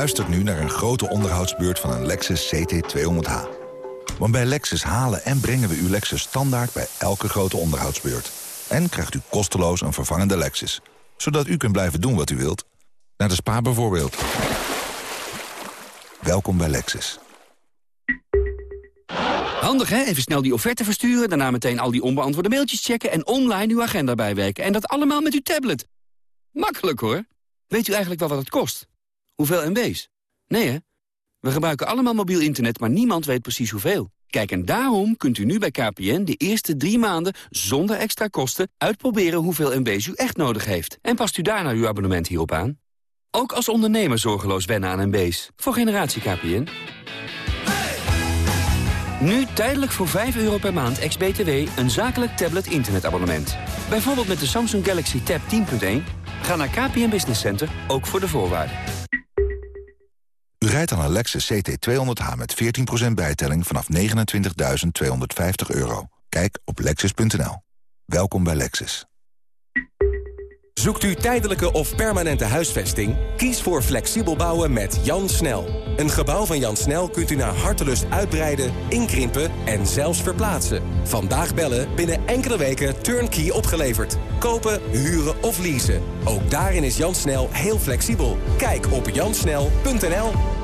Luistert nu naar een grote onderhoudsbeurt van een Lexus CT200H. Want bij Lexus halen en brengen we uw Lexus standaard bij elke grote onderhoudsbeurt. En krijgt u kosteloos een vervangende Lexus. Zodat u kunt blijven doen wat u wilt. Naar de spa bijvoorbeeld. Welkom bij Lexus. Handig hè? Even snel die offerte versturen, daarna meteen al die onbeantwoorde mailtjes checken... en online uw agenda bijwerken. En dat allemaal met uw tablet. Makkelijk hoor. Weet u eigenlijk wel wat het kost? Hoeveel MB's? Nee hè? We gebruiken allemaal mobiel internet, maar niemand weet precies hoeveel. Kijk, en daarom kunt u nu bij KPN de eerste drie maanden zonder extra kosten uitproberen hoeveel MB's u echt nodig heeft. En past u daarna uw abonnement hierop aan? Ook als ondernemer zorgeloos wennen aan MB's. Voor generatie KPN. Nu tijdelijk voor 5 euro per maand ex-BTW een zakelijk tablet internetabonnement. Bijvoorbeeld met de Samsung Galaxy Tab 10.1. Ga naar KPN Business Center, ook voor de voorwaarden. Rijdt aan een Lexus CT200H met 14% bijtelling vanaf 29.250 euro. Kijk op lexus.nl. Welkom bij Lexus. Zoekt u tijdelijke of permanente huisvesting? Kies voor flexibel bouwen met Jan Snel. Een gebouw van Jan Snel kunt u naar hartelust uitbreiden, inkrimpen en zelfs verplaatsen. Vandaag bellen, binnen enkele weken turnkey opgeleverd. Kopen, huren of leasen. Ook daarin is Jan Snel heel flexibel. Kijk op jansnel.nl.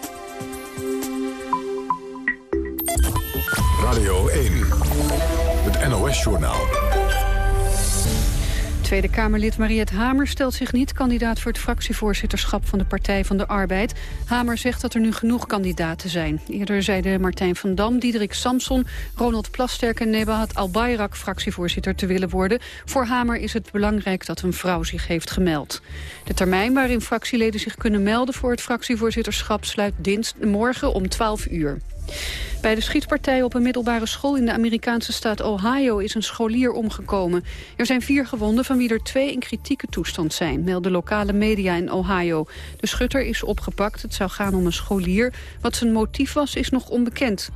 Radio 1, het NOS-journaal. Tweede Kamerlid Mariette Hamer stelt zich niet kandidaat voor het fractievoorzitterschap van de Partij van de Arbeid. Hamer zegt dat er nu genoeg kandidaten zijn. Eerder zeiden Martijn van Dam, Diederik Samson, Ronald Plasterk en Nebahat Al-Bayrak fractievoorzitter te willen worden. Voor Hamer is het belangrijk dat een vrouw zich heeft gemeld. De termijn waarin fractieleden zich kunnen melden voor het fractievoorzitterschap sluit morgen om 12 uur. Bij de schietpartij op een middelbare school in de Amerikaanse staat Ohio is een scholier omgekomen. Er zijn vier gewonden van wie er twee in kritieke toestand zijn, melden lokale media in Ohio. De schutter is opgepakt, het zou gaan om een scholier. Wat zijn motief was is nog onbekend.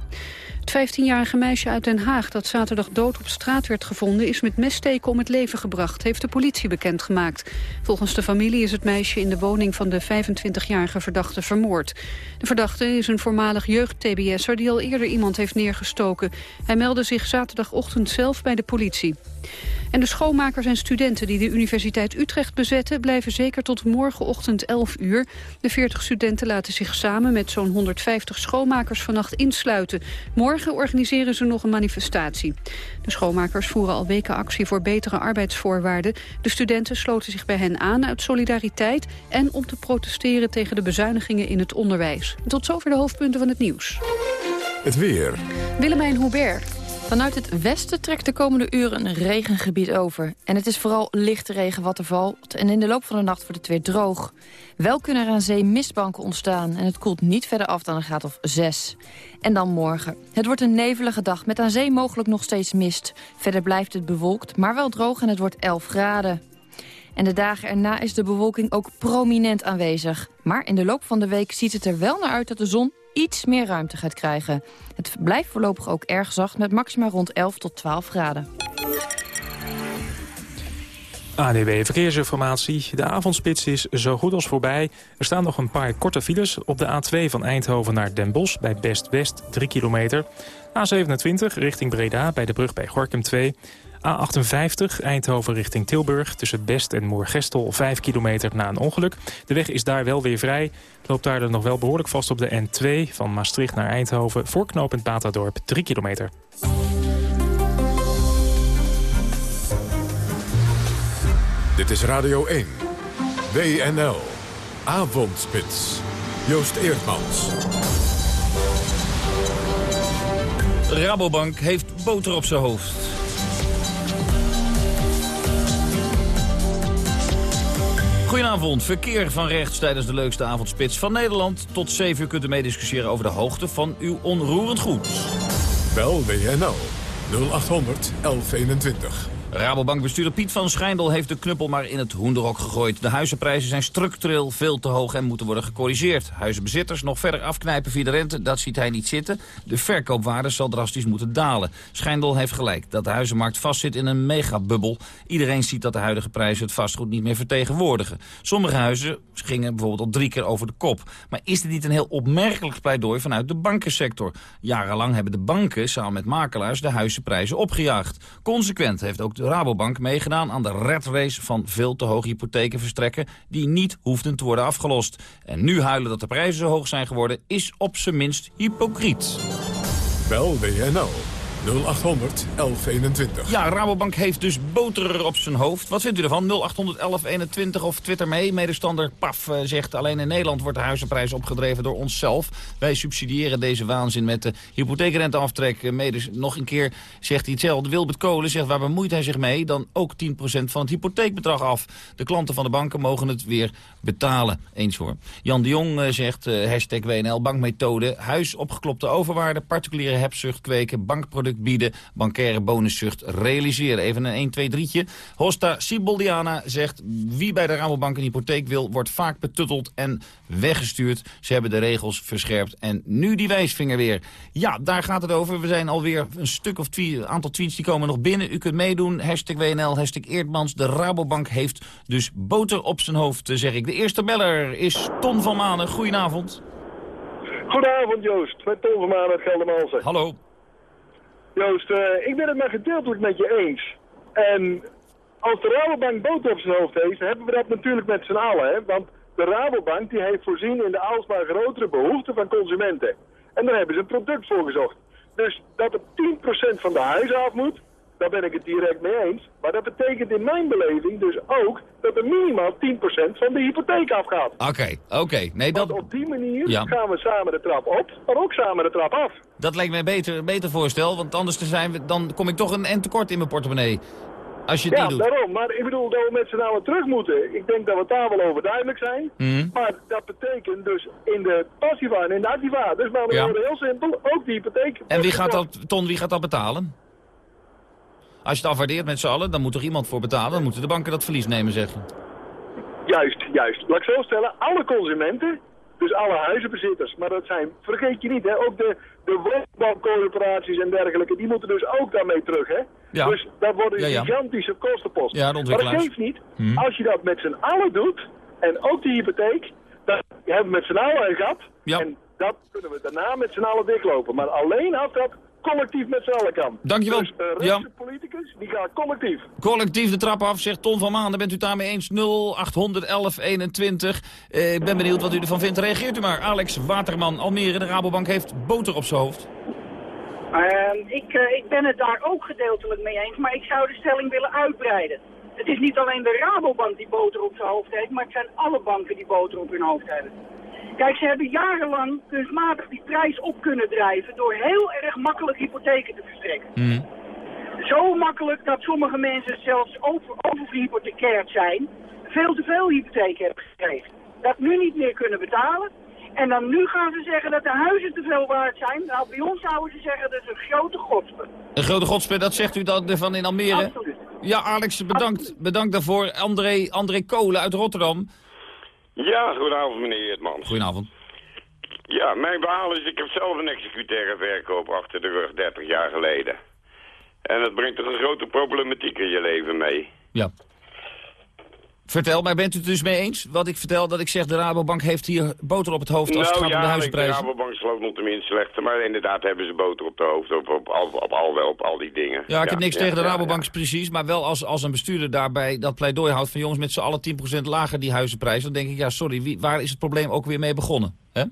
Het 15-jarige meisje uit Den Haag dat zaterdag dood op straat werd gevonden... is met messteken om het leven gebracht, heeft de politie bekendgemaakt. Volgens de familie is het meisje in de woning van de 25-jarige verdachte vermoord. De verdachte is een voormalig jeugd-TBS'er die al eerder iemand heeft neergestoken. Hij meldde zich zaterdagochtend zelf bij de politie. En de schoonmakers en studenten die de Universiteit Utrecht bezetten... blijven zeker tot morgenochtend 11 uur. De 40 studenten laten zich samen met zo'n 150 schoonmakers vannacht insluiten. Morgen organiseren ze nog een manifestatie. De schoonmakers voeren al weken actie voor betere arbeidsvoorwaarden. De studenten sloten zich bij hen aan uit solidariteit... en om te protesteren tegen de bezuinigingen in het onderwijs. Tot zover de hoofdpunten van het nieuws. Het weer. Willemijn Hubert. Vanuit het westen trekt de komende uren een regengebied over. En het is vooral lichte regen wat er valt. En in de loop van de nacht wordt het weer droog. Wel kunnen er aan zee mistbanken ontstaan. En het koelt niet verder af dan een graad of 6. En dan morgen. Het wordt een nevelige dag met aan zee mogelijk nog steeds mist. Verder blijft het bewolkt, maar wel droog en het wordt 11 graden. En de dagen erna is de bewolking ook prominent aanwezig. Maar in de loop van de week ziet het er wel naar uit dat de zon iets meer ruimte gaat krijgen. Het blijft voorlopig ook erg zacht met maxima rond 11 tot 12 graden. ADB Verkeersinformatie. De avondspits is zo goed als voorbij. Er staan nog een paar korte files op de A2 van Eindhoven naar Den Bosch... bij Best West, 3 kilometer. A27 richting Breda bij de brug bij Gorkum 2. A58 Eindhoven richting Tilburg tussen Best en Moergestel 5 kilometer na een ongeluk. De weg is daar wel weer vrij. Loopt daar dan nog wel behoorlijk vast op de N2 van Maastricht naar Eindhoven... voor knooppunt Batadorp 3 kilometer. Dit is Radio 1. WNL. Avondspits. Joost Eerdmans. Rabobank heeft boter op zijn hoofd. Goedenavond. Verkeer van rechts tijdens de leukste avondspits van Nederland. Tot 7 uur kunt u meediscussiëren over de hoogte van uw onroerend goed. Bel WNL 0800 1121. Rabobankbestuurder Piet van Schijndel heeft de knuppel maar in het hoenderhok gegooid. De huizenprijzen zijn structureel veel te hoog en moeten worden gecorrigeerd. Huizenbezitters nog verder afknijpen via de rente, dat ziet hij niet zitten. De verkoopwaarde zal drastisch moeten dalen. Schijndel heeft gelijk dat de huizenmarkt vastzit in een megabubbel. Iedereen ziet dat de huidige prijzen het vastgoed niet meer vertegenwoordigen. Sommige huizen gingen bijvoorbeeld al drie keer over de kop. Maar is dit niet een heel opmerkelijk pleidooi vanuit de bankensector? Jarenlang hebben de banken samen met makelaars de huizenprijzen opgejaagd. Consequent heeft ook de Rabobank meegedaan aan de red race van veel te hoge hypotheken verstrekken die niet hoefden te worden afgelost. En nu huilen dat de prijzen zo hoog zijn geworden is op zijn minst hypocriet. Bel WNL 0800 1121. Ja, Rabobank heeft dus boter op zijn hoofd. Wat vindt u ervan? 0800 1121 of Twitter mee. Medestander PAF eh, zegt alleen in Nederland wordt de huizenprijs opgedreven door onszelf. Wij subsidiëren deze waanzin met de hypotheekrenteaftrek. Mede, nog een keer zegt hij hetzelfde. Wilbert Kolen zegt waar bemoeit hij zich mee? Dan ook 10% van het hypotheekbedrag af. De klanten van de banken mogen het weer betalen. Eens hoor. Jan de Jong eh, zegt uh, hashtag WNL bankmethode. Huis opgeklopte overwaarde, particuliere hebzucht kweken, bieden, bankaire bonuszucht realiseren. Even een 1, 2, 3'tje. Hosta Siboldiana zegt, wie bij de Rabobank een hypotheek wil, wordt vaak betutteld en weggestuurd. Ze hebben de regels verscherpt en nu die wijsvinger weer. Ja, daar gaat het over. We zijn alweer een stuk of twee, een aantal tweets die komen nog binnen. U kunt meedoen, hashtag WNL, hashtag Eerdmans. De Rabobank heeft dus boter op zijn hoofd, zeg ik. De eerste beller is Ton van Manen. Goedenavond. Goedenavond Joost, met Ton van Manen uit Geldermalsen. Hallo. Joost, uh, ik ben het maar gedeeltelijk met je eens. En als de Rabobank boter op zijn hoofd heeft, hebben we dat natuurlijk met z'n allen. Hè? Want de Rabobank die heeft voorzien in de alsmaar grotere behoeften van consumenten. En daar hebben ze een product voor gezocht. Dus dat er 10% van de huizen af moet, daar ben ik het direct mee eens. Maar dat betekent in mijn beleving dus ook dat er minimaal 10% van de hypotheek afgaat. Oké, oké. Nee, dat... Want op die manier ja. gaan we samen de trap op, maar ook samen de trap af. Dat lijkt mij een beter, beter voorstel, want anders zijn we, dan kom ik toch een en tekort in mijn portemonnee. Als je ja, doet. daarom. Maar ik bedoel dat we met z'n allen terug moeten. Ik denk dat we daar wel over duidelijk zijn. Mm. Maar dat betekent dus in de passiva en in de activa. Dus maar we Ja. heel simpel, ook die hypotheek. En wie gaat dat, Ton, wie gaat dat betalen? Als je het afwaardeert met z'n allen, dan moet er iemand voor betalen. Dan moeten de banken dat verlies nemen, zeg je. Juist, juist. Laat ik zo stellen, alle consumenten, dus alle huizenbezitters, maar dat zijn, vergeet je niet, hè, ook de, de woonbouwcorporaties en dergelijke, die moeten dus ook daarmee terug, hè. Ja. Dus dat worden Ja, ja. gigantische kostenposten. Ja, de maar dat geeft niet, Hm. als je dat met z'n allen doet, en ook die hypotheek, dan hebben we met z'n allen een gat, Ja. en dat kunnen we daarna met z'n allen dichtlopen. Maar alleen als dat collectief met z'n allen kan. Dankjewel. Dus een Ja. politicus, die gaat collectief. Collectief de trap af, zegt Ton van Maan. Bent u het daarmee eens? 0800 1121. Eh, ik ben benieuwd wat u ervan vindt. Reageert u maar. Alex Waterman, Almere. De Rabobank heeft boter op zijn hoofd. Ehm, ik, eh, ik ben het daar ook gedeeltelijk mee eens, maar ik zou de stelling willen uitbreiden. Het is niet alleen de Rabobank die boter op zijn hoofd heeft, maar het zijn alle banken die boter op hun hoofd hebben. Kijk, ze hebben jarenlang kunstmatig die prijs op kunnen drijven door heel erg makkelijk hypotheken te verstrekken. Zo makkelijk dat sommige mensen zelfs over, overhypothecaird zijn, veel te veel hypotheek hebben gekregen. Dat nu niet meer kunnen betalen. En dan nu gaan ze zeggen dat de huizen te veel waard zijn. Nou, bij ons zouden ze zeggen dat is een grote godspe. Een grote godspe, dat zegt u dan van in Almere? Absoluut. Ja, Alex, bedankt, bedankt daarvoor. André, André Kolen uit Rotterdam. Ja, goedenavond meneer Eertmans. Goedenavond. Ja, mijn verhaal is, ik heb zelf een executaire verkoop achter de rug 30 jaar geleden. En dat brengt toch een grote problematiek in je leven mee. Ja. Vertel, maar bent u het dus mee eens? Wat ik vertel, dat ik zeg de Rabobank heeft hier boter op het hoofd als het nou gaat om de ja, ik- de huizenprijzen. Rabobank geloof nog tenminste slechter, maar inderdaad hebben ze boter op de hoofd op, op, al, op, al, wel op al die dingen. Ja, ik heb niks ja, tegen de Rabobank precies, maar wel als, als een bestuurder daarbij dat pleidooi houdt van jongens met z'n allen 10% lager die huizenprijs, dan denk ik, ja sorry, wie, waar is het probleem ook weer mee begonnen? Hè?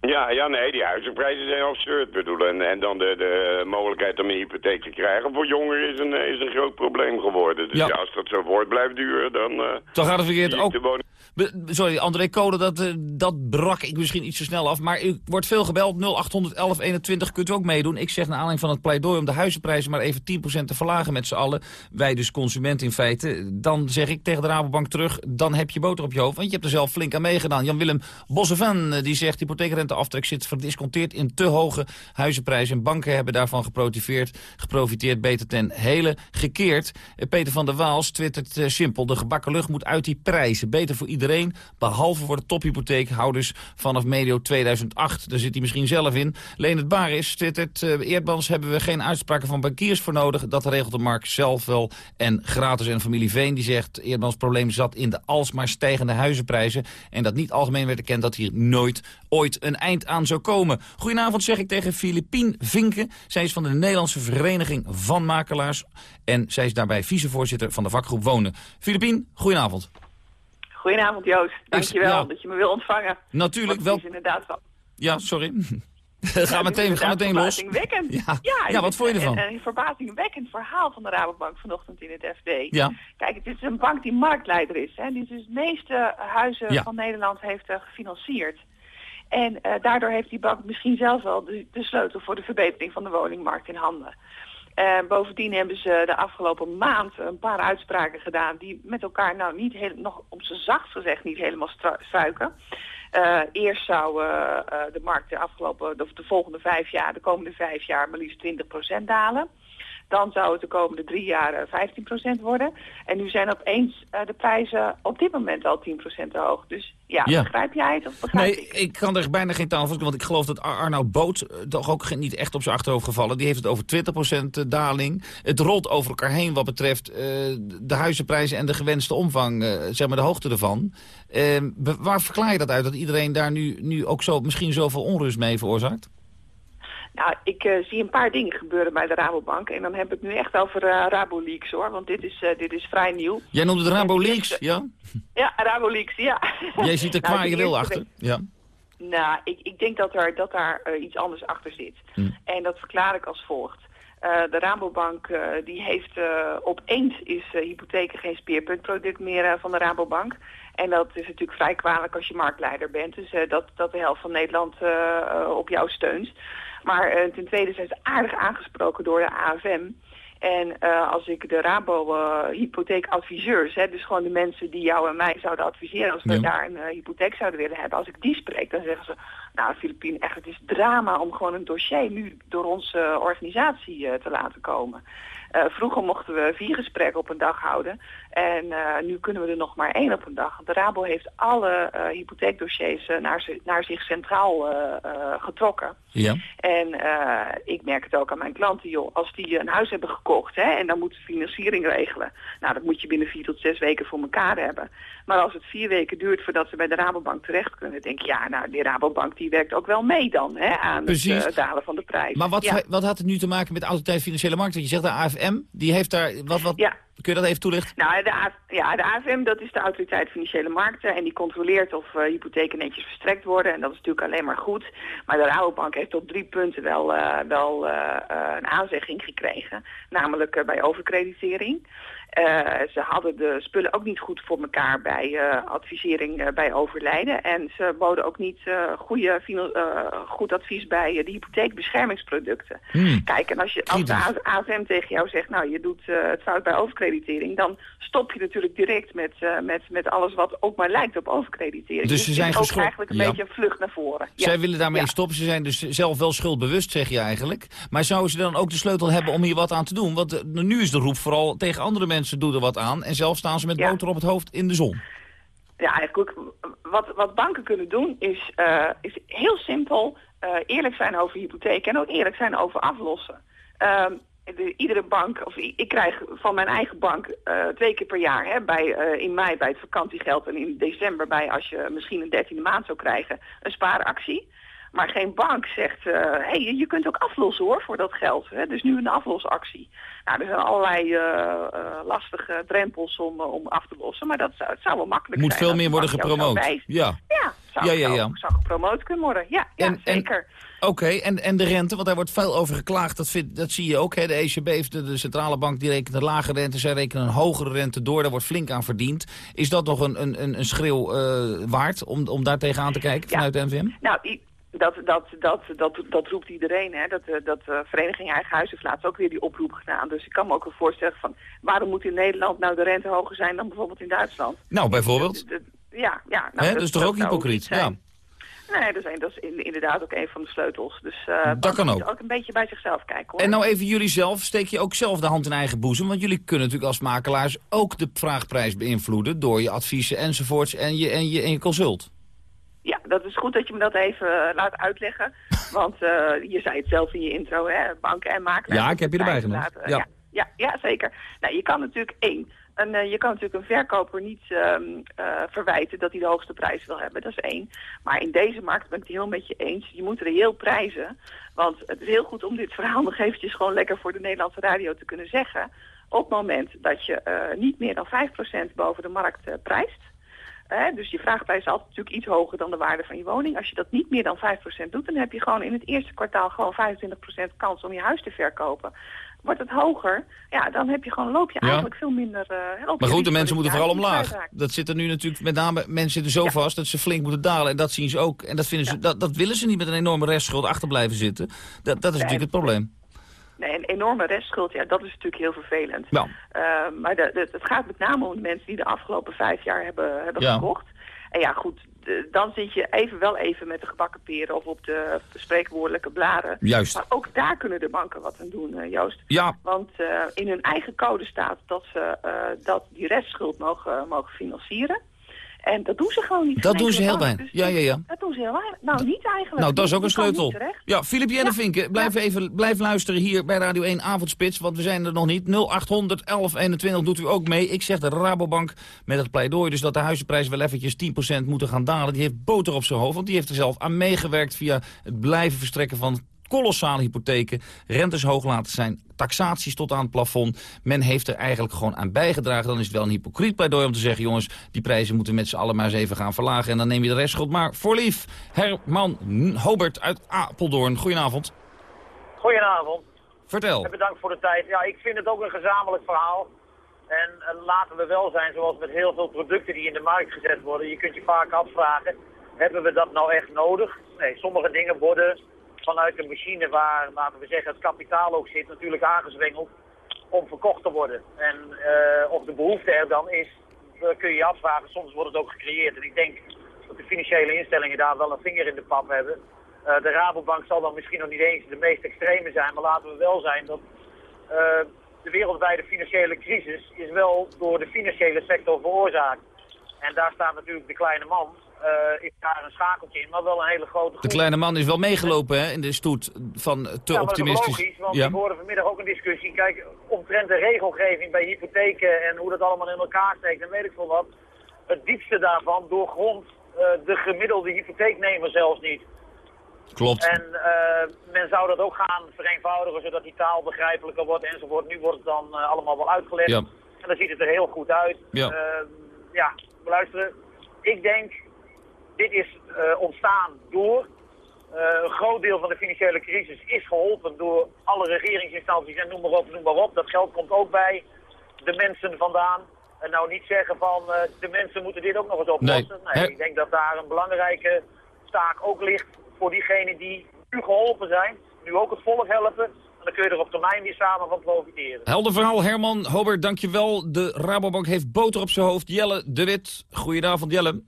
Ja, ja, nee, die huizenprijzen zijn absurd bedoel. En, en dan de, de mogelijkheid om een hypotheek te krijgen voor jongeren is een, is een groot probleem geworden. Dus Ja. ja. als dat zo voort blijft duren, dan... eh, Dan gaat het verkeerd. Ook, Be- Sorry, André Code, dat, eh, dat brak ik misschien iets te snel af. Maar u wordt veel gebeld, 0800 1121 kunt u ook meedoen. Ik zeg naar aanleiding van het pleidooi om de huizenprijzen maar even 10% te verlagen met z'n allen. Wij dus consument in feite. Dan zeg ik tegen de Rabobank terug, dan heb je boter op je hoofd. Want je hebt er zelf flink aan meegedaan. Jan-Willem Bosseven eh, die zegt, hypotheekrenteaftrek zit verdisconteerd in te hoge huizenprijzen. En banken hebben daarvan geprofiteerd, geprofiteerd beter ten hele gekeerd. Eh, Peter van der Waals twittert eh, simpel, de gebakken lucht moet uit die prijzen. Beter voor iedereen, behalve voor de tophypotheekhouders vanaf medio 2008. Daar zit hij misschien zelf in. Leonard Baris twittert, eh, Eerdmans hebben we geen uitspraken van bankiers voor nodig. Dat regelt de markt zelf wel. En gratis en familie Veen die zegt, Eerdmans probleem zat in de alsmaar stijgende huizenprijzen. En dat niet algemeen werd erkend dat hier nooit ooit een eind aan zou komen. Goedenavond zeg ik tegen Filipien Vinken. Zij is van de Nederlandse Vereniging van Makelaars. En zij is daarbij vicevoorzitter van de vakgroep Wonen. Filipien, goedenavond. Goedenavond Joost, dankjewel ja. dat je me wil ontvangen. Natuurlijk, wel... Inderdaad wel... Ja, sorry. Ja, ga meteen, ga meteen los. verbazingwekkend. Ja. Ja, Ja, wat vond je ervan? Een, een verbazingwekkend verhaal van de Rabobank vanochtend in het FD. Ja. Kijk, het is een bank die marktleider is. Hè, die dus de meeste huizen van Nederland heeft eh, gefinancierd. En eh, daardoor heeft die bank misschien zelf wel de, de sleutel voor de verbetering van de woningmarkt in handen. Eh, bovendien hebben ze de afgelopen maand een paar uitspraken gedaan die met elkaar nou niet heel, nog op zijn zacht gezegd niet helemaal struiken. Eh, eerst zou de markt de afgelopen, of de volgende vijf jaar, de komende vijf jaar maar liefst 20% dalen. Dan zou het de komende drie jaar eh, 15% worden. En nu zijn opeens eh, de prijzen op dit moment al 10% te hoog. Dus ja, Ja. begrijp jij het of begrijp Nee, ik? ik kan er bijna geen taal van want ik geloof dat Ar- Arnoud Boot eh, toch ook niet echt op zijn achterhoofd gevallen. Die heeft het over 20% daling. Het rolt over elkaar heen wat betreft eh, de huizenprijzen en de gewenste omvang, eh, zeg maar de hoogte ervan. Eh, waar verklaar je dat uit, dat iedereen daar nu, nu ook zo, misschien zoveel onrust mee veroorzaakt? Nou, ik eh, zie een paar dingen gebeuren bij de Rabobank. En dan heb ik het nu echt over eh Raboleaks hoor, want dit is, eh, dit is vrij nieuw. Jij noemde het Rabo Links, ja? Ja, Raboleaks, ja. Jij ziet er Nou, qua je wil achter. Ja. Nou, ik, ik denk dat, er, dat daar iets anders achter zit. En dat verklaar ik als volgt. De Rabobank die heeft opeens is hypotheken geen speerpuntproduct meer van de Rabobank. En dat is natuurlijk vrij kwalijk als je marktleider bent. Dus dat, dat de helft van Nederland op jou steunt. Maar eh, ten tweede zijn ze aardig aangesproken door de AFM. En eh, als ik de Rabo-hypotheekadviseurs, dus gewoon de mensen die jou en mij zouden adviseren als we Ja. daar een eh, hypotheek zouden willen hebben, als ik die spreek, dan zeggen ze, nou Filipien, echt het is drama om gewoon een dossier nu door onze organisatie te laten komen. Vroeger mochten we vier gesprekken op een dag houden en eh, nu kunnen we er nog maar één op een dag. De Rabo heeft alle eh, hypotheekdossiers eh, naar, naar zich centraal getrokken. Ja. En ik merk het ook aan mijn klanten, joh. Als die een huis hebben gekocht hè, en dan moeten ze financiering regelen. Nou, dat moet je binnen vier tot zes weken voor elkaar hebben. Maar als het vier weken duurt voordat ze bij de Rabobank terecht kunnen, denk ik, ja, nou, die Rabobank die werkt ook wel mee dan hè, aan Precies. het dalen van de prijs. Maar wat, ja. wat had het nu te maken met de autoriteit Financiële Markt? Want je zegt de AFM, die heeft daar... Wat, wat, Kun je dat even toelichten? Nou, de, ja, de AFM, dat is de autoriteit financiële markten. En die controleert of eh, hypotheken netjes verstrekt worden. En dat is natuurlijk alleen maar goed. Maar de Rabobank heeft op drie punten wel, eh, wel eh, een aanzegging gekregen. Namelijk bij overkreditering. Eh, ze hadden de spullen ook niet goed voor elkaar bij eh, advisering eh, bij overlijden. En ze boden ook niet goede, goed advies bij de hypotheekbeschermingsproducten. Hmm. Kijk, en als, je, als de AFM tegen jou zegt, nou, je doet het fout bij overkreditering, dan stop je natuurlijk direct met, met, met alles wat ook maar lijkt op overkreditering. Dus ze het zijn ook eigenlijk een ja. beetje een vlucht naar voren. Ja. Zij willen daarmee stoppen. Ze zijn dus zelf wel schuldbewust, zeg je eigenlijk. Maar zouden ze dan ook de sleutel hebben om hier wat aan te doen? Want nu is de roep vooral tegen andere mensen, doe er wat aan. En zelf staan ze met boter op het hoofd in de zon. Ja, wat, wat banken kunnen doen is, eh, is heel simpel eh, eerlijk zijn over hypotheken en ook eerlijk zijn over aflossen. Ehm, de, iedere bank, of ik krijg van mijn eigen bank eh, twee keer per jaar, hè, bij, in mei bij het vakantiegeld en in december bij als je misschien een dertiende maand zou krijgen, een spaaractie. Maar geen bank zegt, hé, hey, je kunt ook aflossen hoor voor dat geld. Hè? Dus nu een aflosactie. Nou, er zijn allerlei eh, eh, lastige drempels om, eh, om af te lossen. Maar dat zou, het zou wel makkelijk Moet zijn. veel als meer de worden gepromoot. Ja. Ja, zou, Ja, ja, zou- ja. zou gepromoot kunnen worden. Ja, ja En- en- zeker. Oké, en, en de rente, want daar wordt veel over geklaagd. Dat, vind, dat zie je ook. Hè. De ECB, heeft de, de centrale bank, die rekent een lage rente. Zij rekenen een hogere rente door. Daar wordt flink aan verdiend. Is dat nog een, een, een schreeuw waard om, om daar tegenaan te kijken vanuit de NVM? Nou, dat, dat, dat, dat, dat roept iedereen. Hè? Dat, dat uh, Vereniging Eigen Huis heeft laatst ook weer die oproep gedaan. Dus ik kan me ook wel voorstellen van... waarom moet in Nederland nou de rente hoger zijn dan bijvoorbeeld in Duitsland? Nou, bijvoorbeeld? Ja, ja. Nou, Hè, dat is toch ook hypocriet? Ja. Nee, dat is, dat is inderdaad ook een van de sleutels. Dus uh, dat kan ook. ook een beetje bij zichzelf kijken. Hoor. En nou even jullie zelf, steek je ook zelf de hand in eigen boezem? Want jullie kunnen natuurlijk als makelaars ook de vraagprijs beïnvloeden... door je adviezen enzovoorts en je, en je, en je consult. Ja, dat is goed dat je me dat even uh, laat uitleggen. Want uh, je zei het zelf in je intro, hè, banken en makelaars. Ja, ik heb je erbij genoemd. Ja. ja. Ja, ja, zeker. Nou, je kan natuurlijk één, een, uh, je kan natuurlijk een verkoper niet um, uh, verwijten dat hij de hoogste prijs wil hebben. Dat is één. Maar in deze markt ben ik het heel met je eens. Je moet reëel prijzen. Want het is heel goed om dit verhaal nog eventjes gewoon lekker voor de Nederlandse radio te kunnen zeggen. Op het moment dat je niet meer dan 5% boven de markt prijst. Hè, dus je vraagprijs is altijd natuurlijk iets hoger dan de waarde van je woning. Als je dat niet meer dan 5% doet, dan heb je gewoon in het eerste kwartaal gewoon 25% kans om je huis te verkopen. Wordt het hoger, ja, dan heb je gewoon, loop je Ja. eigenlijk veel minder... Uh, Maar goed, de mensen moeten vooral omlaag. Dat zit er nu natuurlijk met name, mensen zitten zo vast dat ze flink moeten dalen. En dat zien ze ook. En dat, vinden ze, dat, dat willen ze niet met een enorme restschuld achter blijven zitten. Dat, dat is natuurlijk het probleem. Nee, een enorme restschuld, ja, dat is natuurlijk heel vervelend. Ja. Uh, maar de, de, het gaat met name om de mensen die de afgelopen vijf jaar hebben, hebben Ja. gekocht. En ja, goed, de- dan zit je even wel even met de gebakken peren of op de spreekwoordelijke blaren. Juist. Maar ook daar kunnen de banken wat aan doen, eh, Joost. Ja. Want eh, in hun eigen code staat dat ze eh, dat die restschuld mogen, mogen financieren. En dat doen ze gewoon niet. Dat doen ze heel weinig. Ja, ja, ja. Dat doen ze heel weinig. Nou, niet eigenlijk. Nou, dat is ook een sleutel. Ja, Filip Jennevinken, blijf even blijf luisteren hier bij Radio 1 Avondspits, want we zijn er nog niet. 0800 1121 doet u ook mee. Ik zeg de Rabobank met het pleidooi dus dat de huizenprijzen wel eventjes 10% moeten gaan dalen. Die heeft boter op zijn hoofd, want die heeft er zelf aan meegewerkt via het blijven verstrekken van kolossale hypotheken, rentes hoog laten zijn, taxaties tot aan het plafond. Men heeft er eigenlijk gewoon aan bijgedragen. Dan is het wel een hypocriet pleidooi om te zeggen... jongens, die prijzen moeten met z'n allen maar eens even gaan verlagen... en dan neem je de restschuld maar voor lief. Herman Hobert uit Apeldoorn, goedenavond. Goedenavond. Vertel. En bedankt voor de tijd. Ja, ik vind het ook een gezamenlijk verhaal. En eh, laten we wel zijn, zoals met heel veel producten die in de markt gezet worden. Je kunt je vaak afvragen, hebben we dat nou echt nodig? Nee, sommige dingen worden vanuit een machine waar, laten we zeggen, het kapitaal ook zit, natuurlijk aangezwengeld om verkocht te worden. En eh, of de behoefte er dan is, kun je je afvragen. Soms wordt het ook gecreëerd. En ik denk dat de financiële instellingen daar wel een vinger in de pap hebben. Eh, de Rabobank zal dan misschien nog niet eens de meest extreme zijn, maar laten we wel zijn dat eh, de wereldwijde financiële crisis is wel door de financiële sector veroorzaakt. En daar staat natuurlijk de kleine man, is daar een schakeltje in, maar wel een hele grote De groep. kleine man is wel meegelopen hè, in de stoet van te ja, optimistisch. logisch, want Ja. ik hoorde vanmiddag ook een discussie. Kijk, omtrent de regelgeving bij hypotheken en hoe dat allemaal in elkaar steekt en weet ik veel wat. Het diepste daarvan doorgrondt eh, de gemiddelde hypotheeknemer zelfs niet. Klopt. En eh, men zou dat ook gaan vereenvoudigen, zodat die taal begrijpelijker wordt enzovoort. Nu wordt het dan eh, allemaal wel uitgelegd. Ja. En dan ziet het er heel goed uit. Ja. Eh, ja, luisteren. Ik denk, dit is eh, ontstaan door eh, een groot deel van de financiële crisis is geholpen door alle regeringsinstanties en noem maar op, noem maar op. Dat geld komt ook bij de mensen vandaan. En nou niet zeggen van uh, de mensen moeten dit ook nog eens oplossen. Nee. Nee, ik denk dat daar een belangrijke taak ook ligt voor diegenen die nu geholpen zijn. Nu ook het volk helpen. En dan kun je er op termijn weer samen van profiteren. Helder verhaal, Herman Hobert, dankjewel. De Rabobank heeft boter op zijn hoofd. Jelle de Wit, goedenavond Jelle.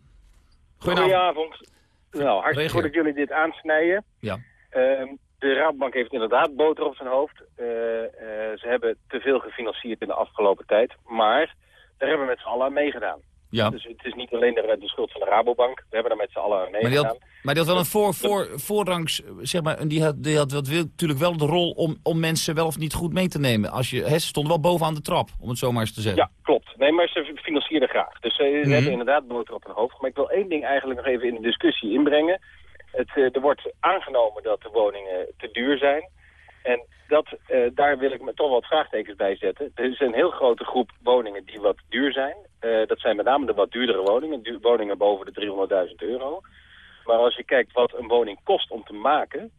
Goedenavond. Nou, hartstikke goed dat jullie dit aansnijden. Ja. Ehm, de Rabobank heeft inderdaad boter op zijn hoofd. Eh, eh, ze hebben te veel gefinancierd in de afgelopen tijd. Maar daar hebben we met z'n allen aan meegedaan. Ja. Dus het is niet alleen de, de schuld van de Rabobank. We hebben daar met z'n allen aan Maar die had, maar die had wel een voor, voor, voorrangs, zeg maar, en die had, die had wat, wil- natuurlijk wel de rol om, om mensen wel of niet goed mee te nemen. Als je, hè, ze stonden wel bovenaan de trap, om het zo maar eens te zeggen. Ja, klopt. Nee, maar ze financierden graag. Dus ze Mhm. hebben inderdaad boter op hun hoofd. Maar ik wil één ding eigenlijk nog even in de discussie inbrengen. Het, eh, er wordt aangenomen dat de woningen te duur zijn. En dat, eh, daar wil ik me toch wat vraagtekens bij zetten. Er is een heel grote groep woningen die wat duur zijn. Eh, dat zijn met name de wat duurdere woningen. Du- woningen boven de 300.000 euro. Maar als je kijkt wat een woning kost om te maken...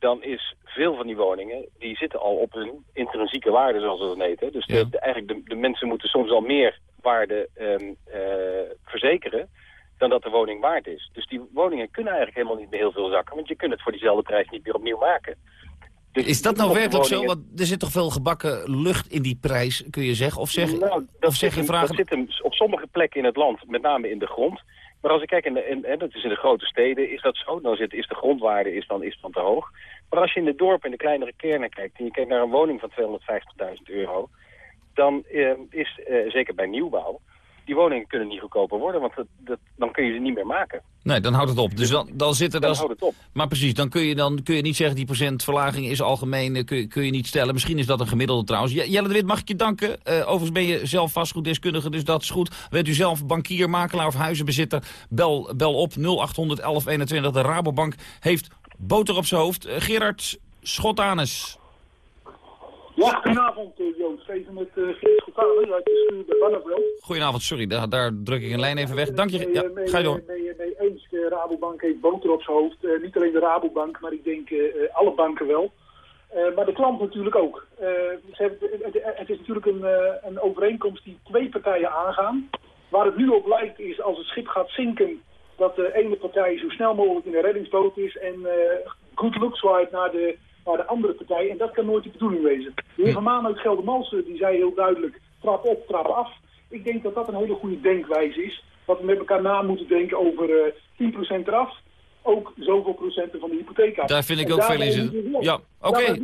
dan is veel van die woningen, die zitten al op hun intrinsieke waarde, zoals we dat heten. Dus de, de- eigenlijk de, de mensen moeten soms al meer waarde ehm, eh, verzekeren dan dat de woning waard is. Dus die woningen kunnen eigenlijk helemaal niet meer heel veel zakken, want je kunt het voor diezelfde prijs niet meer opnieuw maken. Dus Is dat nou werkelijk zo? Want er zit toch veel gebakken lucht in die prijs, kun je zeggen? Of zeg, Nou, dat of zeg zit je vragen... Dat zit hem op sommige plekken in het land, met name in de grond. Maar als ik kijk, in de, in, en dat is in de grote steden, is dat zo. Dan zit, is de grondwaarde is dan, is dan te hoog. Maar als je in de dorpen, in de kleinere kernen kijkt... en je kijkt naar een woning van 250.000 euro... dan eh, is, eh, zeker bij nieuwbouw... die woningen kunnen niet goedkoper worden, want dat, dat, dan kun je ze niet meer maken. Nee, dan houdt het op. Dus dan, dan zit er... Dan houdt het op. Maar precies, dan kun je, dan kun je niet zeggen... die procentverlaging is algemeen, eh, kun, je- kun je niet stellen. Misschien is dat een gemiddelde trouwens. Je- Jelle de Wit, mag ik je danken? Eh, overigens ben je zelf vastgoeddeskundige, dus dat is goed. Bent u zelf bankier, makelaar of huizenbezitter? Bel, bel op 0800 1121. De Rabobank heeft boter op zijn hoofd. Eh, Gerard Schotanus. Ja, goedenavond uh, Joost. Even met uh, Geert Schotane uit de stuur bij Barneveld. Goedenavond, sorry, daar, daar druk ik een lijn even weg. Dank je. Ja, ga je door. mee, eens, de Rabobank heeft boter op zijn hoofd. Uh, niet alleen de Rabobank, maar ik denk uh, alle banken wel. Uh, maar de klant natuurlijk ook. Hebben, het, het, is natuurlijk een, een overeenkomst die twee partijen aangaan. Waar het nu op lijkt is als het schip gaat zinken... dat de ene partij zo snel mogelijk in de reddingsboot is... en good looks naar de, naar de andere partij. En dat kan nooit de bedoeling wezen. De heer Van Maan uit Geldermalsen die zei heel duidelijk... trap op, trap af. Ik denk dat dat een hele goede denkwijze is. Dat we met elkaar na moeten denken over uh, 10% eraf ook zoveel procenten van de hypotheek af. Daar vind ik ook veel in zitten. Ja, oké. Okay.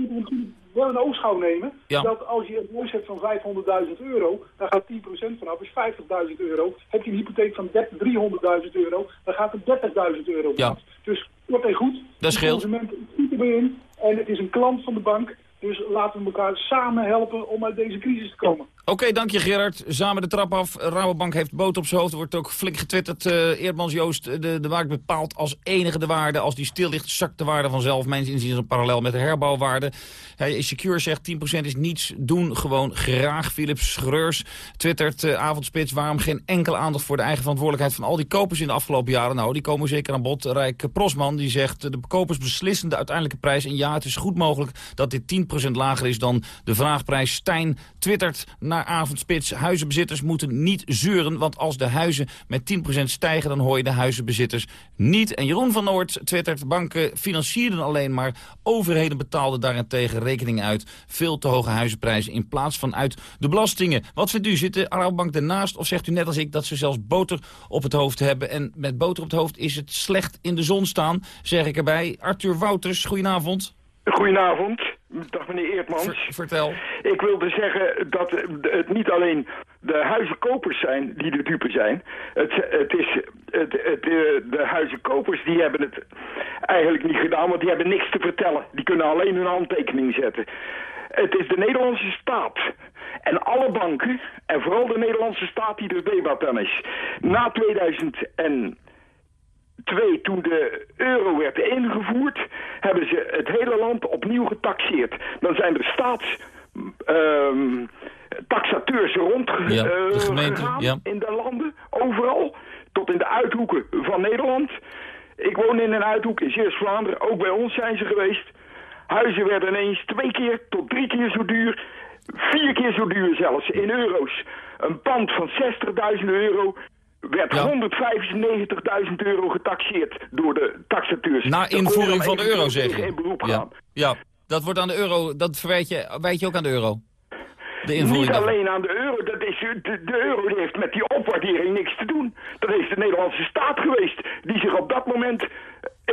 Wel een oogschouw nemen. Ja. Dat als je een huis hebt van 500.000 euro, dan gaat 10% vanaf, is 50.000 euro. Heb je een hypotheek van 300.000 euro, dan gaat er 30.000 euro vanaf. Ja. Dus kort en goed, dat scheelt. de consument zit erbij in en het is een klant van de bank. Dus laten we elkaar samen helpen om uit deze crisis te komen. Oké, dank je Gerard. Samen de trap af. Rabobank heeft boot op zijn hoofd. Wordt ook flink getwitterd. Uh, Eerdmans Joost, de, de markt bepaalt als enige de waarde. Als die stil ligt, zakt de waarde vanzelf. Mijn is een parallel met de herbouwwaarde. Hij, Secure zegt 10% is niets. Doen gewoon graag. Philips Schreurs twittert uh, avondspits. Waarom geen enkele aandacht voor de eigen verantwoordelijkheid van al die kopers in de afgelopen jaren? Nou, die komen zeker aan bod. Rijk Prosman die zegt de kopers beslissen de uiteindelijke prijs. En ja, het is goed mogelijk dat dit 10% lager is dan de vraagprijs. Stijn twittert naar avondspits. Huizenbezitters moeten niet zeuren, want als de huizen met 10% stijgen... dan hoor je de huizenbezitters niet. En Jeroen van Noord twittert, banken financierden alleen maar... overheden betaalden daarentegen rekeningen uit. Veel te hoge huizenprijzen in plaats van uit de belastingen. Wat vindt u? Zit de ernaast of zegt u net als ik... dat ze zelfs boter op het hoofd hebben? En met boter op het hoofd is het slecht in de zon staan, zeg ik erbij. Arthur Wouters, goedenavond. Goedenavond. Dag meneer Eertmans. Ver, vertel. Ik wilde zeggen dat het niet alleen de huizenkopers zijn die de dupe zijn. Het, het is, het, het, de huizenkopers die hebben het eigenlijk niet gedaan, want die hebben niks te vertellen. Die kunnen alleen hun handtekening zetten. Het is de Nederlandse staat en alle banken, en vooral de Nederlandse staat die er debat aan is. Na 2000 en... Twee, toen de euro werd ingevoerd, hebben ze het hele land opnieuw getaxeerd. Dan zijn er staats... Um, taxateurs rond ja, de gemeente, ja. in de landen, overal, tot in de uithoeken van Nederland. Ik woon in een uithoek in Zeeuws-Vlaanderen, ook bij ons zijn ze geweest. Huizen werden ineens twee keer tot drie keer zo duur, vier keer zo duur zelfs, in euro's. Een pand van 60.000 euro werd ja. 195.000 euro getaxeerd door de taxateurs. Na invoering van de euro, zeg je? In beroep ja. gaan. ja, dat wordt aan de euro, dat verwijt je, wijt je ook aan de euro? De invoering Niet alleen aan de euro, dat is, de, de euro die heeft met die opwaardering niks te doen. Dat is de Nederlandse staat geweest die zich op dat moment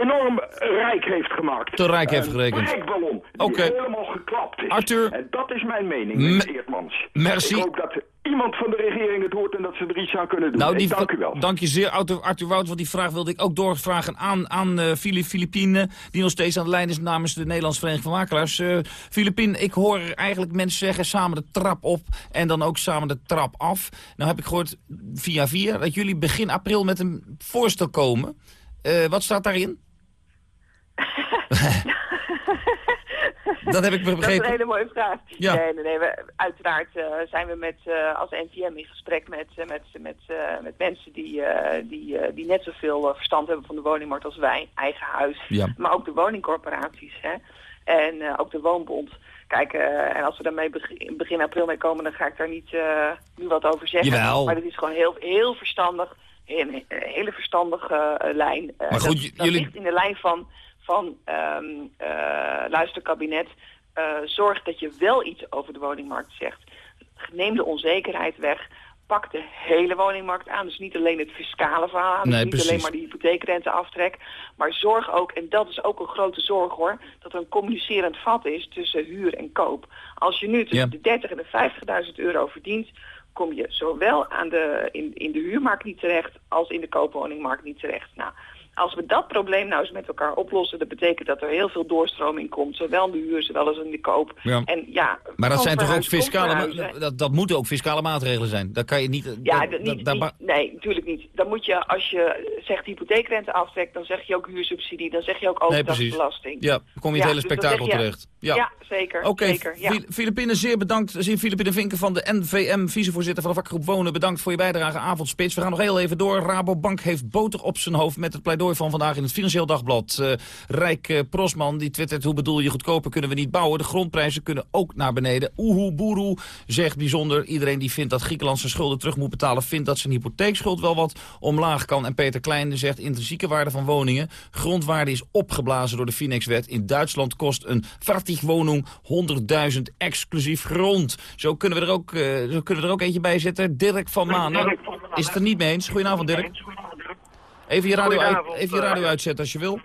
enorm rijk heeft gemaakt. Te rijk heeft gerekend. Een rijkballon helemaal geklapt is. Arthur. En dat is mijn mening, Eertmans. Merci. Ik hoop dat iemand van de regering het hoort en dat ze er iets aan kunnen doen. Nou, die, dank u wel. Dank je zeer, Arthur, Arthur Wout, want die vraag wilde ik ook doorvragen aan, aan uh, Filipine, die nog steeds aan de lijn is namens de Nederlandse Vereniging van Makelaars. Uh, Filipine, ik hoor eigenlijk mensen zeggen samen de trap op en dan ook samen de trap af. Nou heb ik gehoord via via dat jullie begin april met een voorstel komen. Uh, wat staat daarin? Dat heb ik Dat is begrepen. een hele mooie vraag. Ja. Nee, nee, nee. We, uiteraard eh, zijn we met, eh, als NVM in gesprek met, eh, met, met, met mensen die, die, die net zoveel verstand hebben van de woningmarkt als wij. Eigen huis. Ja. Maar ook de woningcorporaties. Hè? En ook de woonbond. Kijk, en als we daarmee begin, begin april mee komen, dan ga ik daar niet nu wat over zeggen. Jawel. Maar dat is gewoon heel, heel verstandig. Een hele verstandige lijn. Maar goed, dat jullie- ligt in de lijn van, van ehm eh, luisterkabinet. Eh, zorg dat je wel iets over de woningmarkt zegt. Neem de onzekerheid weg. Pak de hele woningmarkt aan. Dus niet alleen het fiscale verhaal. Dus Nee, niet precies. alleen maar de hypotheekrenteaftrek. Maar zorg ook, en dat is ook een grote zorg hoor, dat er een communicerend vat is tussen huur en koop. Als je nu tussen Ja. de 30 en de 50.000 euro verdient, kom je zowel aan de, in, in de huurmarkt niet terecht als in de koopwoningmarkt niet terecht. Nou, als we dat probleem nou eens met elkaar oplossen, dat betekent dat er heel veel doorstroming komt, zowel in de huur, zowel als in de koop. Ja. En ja, Maar dat zijn toch ook fiscale... Dat, dat moeten ook fiscale maatregelen zijn. Dat kan je niet... Ja, dat- niet, nee, natuurlijk niet. Dan moet je, als je zegt hypotheekrente aftrekt, dan zeg je ook huursubsidie, dan zeg je ook Nee, precies. overdrachtsbelasting. Ja, dan kom je het hele dus spektakel je- terecht. Ja, Ja, zeker. Oké, ja. Filipine, zeer bedankt. Zie Filipine Vinken van de NVM, vicevoorzitter van de vakgroep Wonen. Bedankt voor je bijdrage avondspits. We gaan nog heel even door. Rabobank heeft boter op zijn hoofd met het pleidooi van vandaag in het Financieel Dagblad. Eh Rijk eh, Prosman die twittert, hoe bedoel je goedkoper kunnen we niet bouwen. De grondprijzen kunnen ook naar beneden. Oehoe boeroe zegt bijzonder. Iedereen die vindt dat Griekenland zijn schulden terug moet betalen... vindt dat zijn hypotheekschuld wel wat omlaag kan. En Peter Klein zegt intrinsieke waarde van woningen. Grondwaarde is opgeblazen door de Finex-wet. In Duitsland kost een woning 100.000 exclusief grond. Zo kunnen we er ook, eh, zo kunnen we er ook eentje bij zetten. Dirk van Manen is het er niet mee eens. Goedenavond Dirk. Even je radio, uit, even je radio eh. uitzetten als je wil.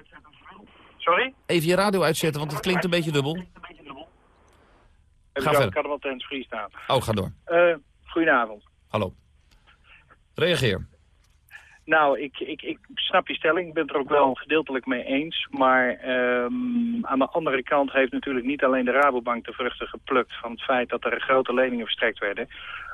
Sorry? Even je radio uitzetten, want het klinkt een beetje dubbel. Ga ik verder. had ten free staan. Oh, ga door. Eh, goedenavond. Hallo. Reageer. Nou, ik, ik, ik snap je stelling. Ik ben het er ook wel gedeeltelijk mee eens. Maar ehm, aan de andere kant heeft natuurlijk niet alleen de Rabobank de vruchten geplukt... van het feit dat er grote leningen verstrekt werden.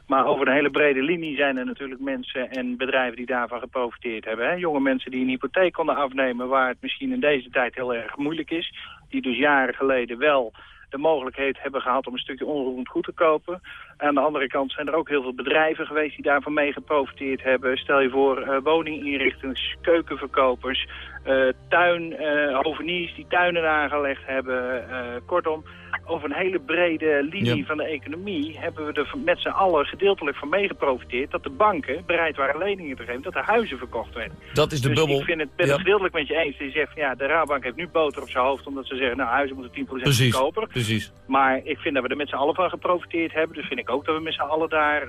Maar over een hele brede linie zijn er natuurlijk mensen en bedrijven die daarvan geprofiteerd hebben. Hè? Jonge mensen die een hypotheek konden afnemen waar het misschien in deze tijd heel erg moeilijk is. Die dus jaren geleden wel de mogelijkheid hebben gehad om een stukje onroerend goed te kopen. Aan de andere kant zijn er ook heel veel bedrijven geweest die daarvan mee geprofiteerd hebben. Stel je voor uh, woninginrichters, keukenverkopers, uh, tuin, uh, hoveniers die tuinen aangelegd hebben. Kortom, over een hele brede linie Ja. van de economie hebben we er met z'n allen gedeeltelijk van mee geprofiteerd dat de banken bereid waren leningen te geven, dat er huizen verkocht werden. Dat is de dus bubbel. ik vind het, ben Ja. het gedeeltelijk met je eens. Die zegt, ja, de Rabobank heeft nu boter op zijn hoofd omdat ze zeggen, nou, huizen moeten 10% Precies, goedkoper. precies. Maar ik vind dat we er met z'n allen van geprofiteerd hebben. Dus vind ik ook dat we met z'n allen daar eh,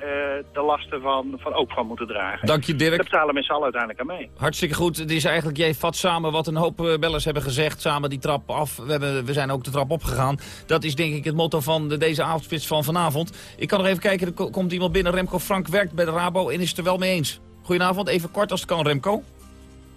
de lasten van, van ook van moeten dragen. Dank je, Dirk. Daar betalen met z'n allen uiteindelijk aan mee. Hartstikke goed. Het is eigenlijk, jij vat samen wat een hoop eh, bellers hebben gezegd. Samen die trap af. We, hebben, we zijn ook de trap opgegaan. Dat is denk ik het motto van de, deze avondspits van vanavond. Ik kan nog even kijken, er ko- komt iemand binnen. Remco Frank werkt bij de Rabo en is het er wel mee eens. Goedenavond, even kort als het kan, Remco.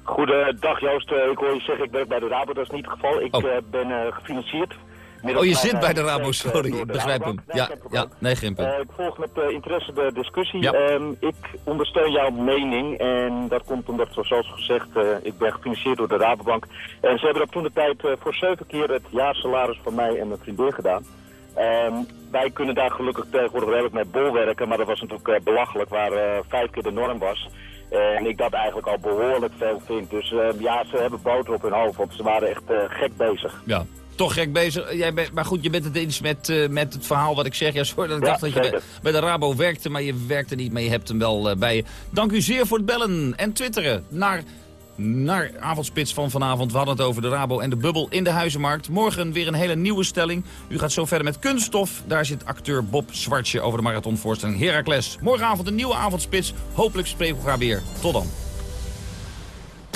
Goedendag Joost, Eh, ik hoor je zeggen ik werk bij de Rabo, dat is niet het geval. Ik eh, ben eh, gefinancierd. Oh, je zit bij de Rabo, Rabo, sorry. Ik begrijp hem. Ja, ja, nee, geen punt. Eh, ik volg met eh, interesse de discussie. Ja. Ehm, ik ondersteun jouw mening en dat komt omdat, zoals gezegd, eh, ik ben gefinancierd door de Rabobank. En ze hebben dat toen de tijd eh, voor zeven keer het jaarsalaris van mij en mijn vriendin gedaan. Ehm, wij kunnen daar gelukkig tegenwoordig redelijk mee bolwerken, maar dat was natuurlijk eh, belachelijk, waar eh, vijf keer de norm was. En ik dat eigenlijk al behoorlijk veel vind. Dus eh, ja, ze hebben boter op hun hoofd, want ze waren echt eh, gek bezig. Ja. Toch gek bezig. Jij bent, maar goed, je bent het eens met, eh, met het verhaal wat ik zeg. Ja, sorry dat ik Ja, dacht dat je bij de Rabo werkte, maar je werkte niet. Maar je hebt hem wel eh, bij je. Dank u zeer voor het bellen en twitteren naar, naar Avondspits van vanavond. We hadden het over de Rabo en de bubbel in de huizenmarkt. Morgen weer een hele nieuwe stelling. U gaat zo verder met kunststof. Daar zit acteur Bob Zwartje over de marathonvoorstelling Heracles. Morgenavond een nieuwe Avondspits. Hopelijk spreken we elkaar weer. Tot dan.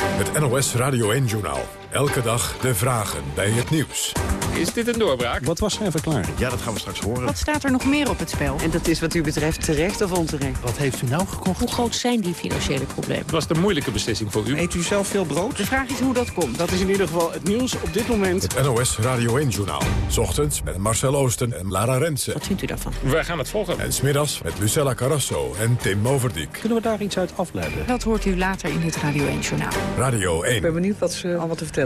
Het NOS Radio 1-journaal. Elke dag de vragen bij het nieuws. Is dit een doorbraak? Wat was zijn verklaring? Ja, dat gaan we straks horen. Wat staat er nog meer op het spel? En dat is wat u betreft terecht of onterecht? Wat heeft u nou gekocht? Hoe groot zijn die financiële problemen? Het was de moeilijke beslissing voor u. Eet u zelf veel brood? De vraag is hoe dat komt. Dat is in ieder geval het nieuws op dit moment. Het NOS Radio 1-journaal. Ochtends met Marcel Oosten en Lara Rensen. Wat vindt u daarvan? Wij gaan het volgen. En smiddags met Lucella Carrasso en Tim Overdijk. Kunnen we daar iets uit afleiden? Dat hoort u later in dit Radio 1-journaal. Radio 1. Ik ben benieuwd wat ze allemaal te vertellen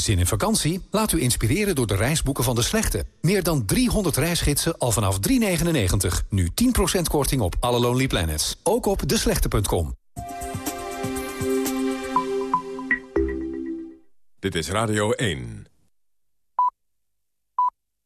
Zin in vakantie? Laat u inspireren door de reisboeken van De Slechte. Meer dan 300 reisgidsen al vanaf 3,99. Nu 10% korting op alle Lonely Planets. Ook op deslechte.com. Dit is Radio 1.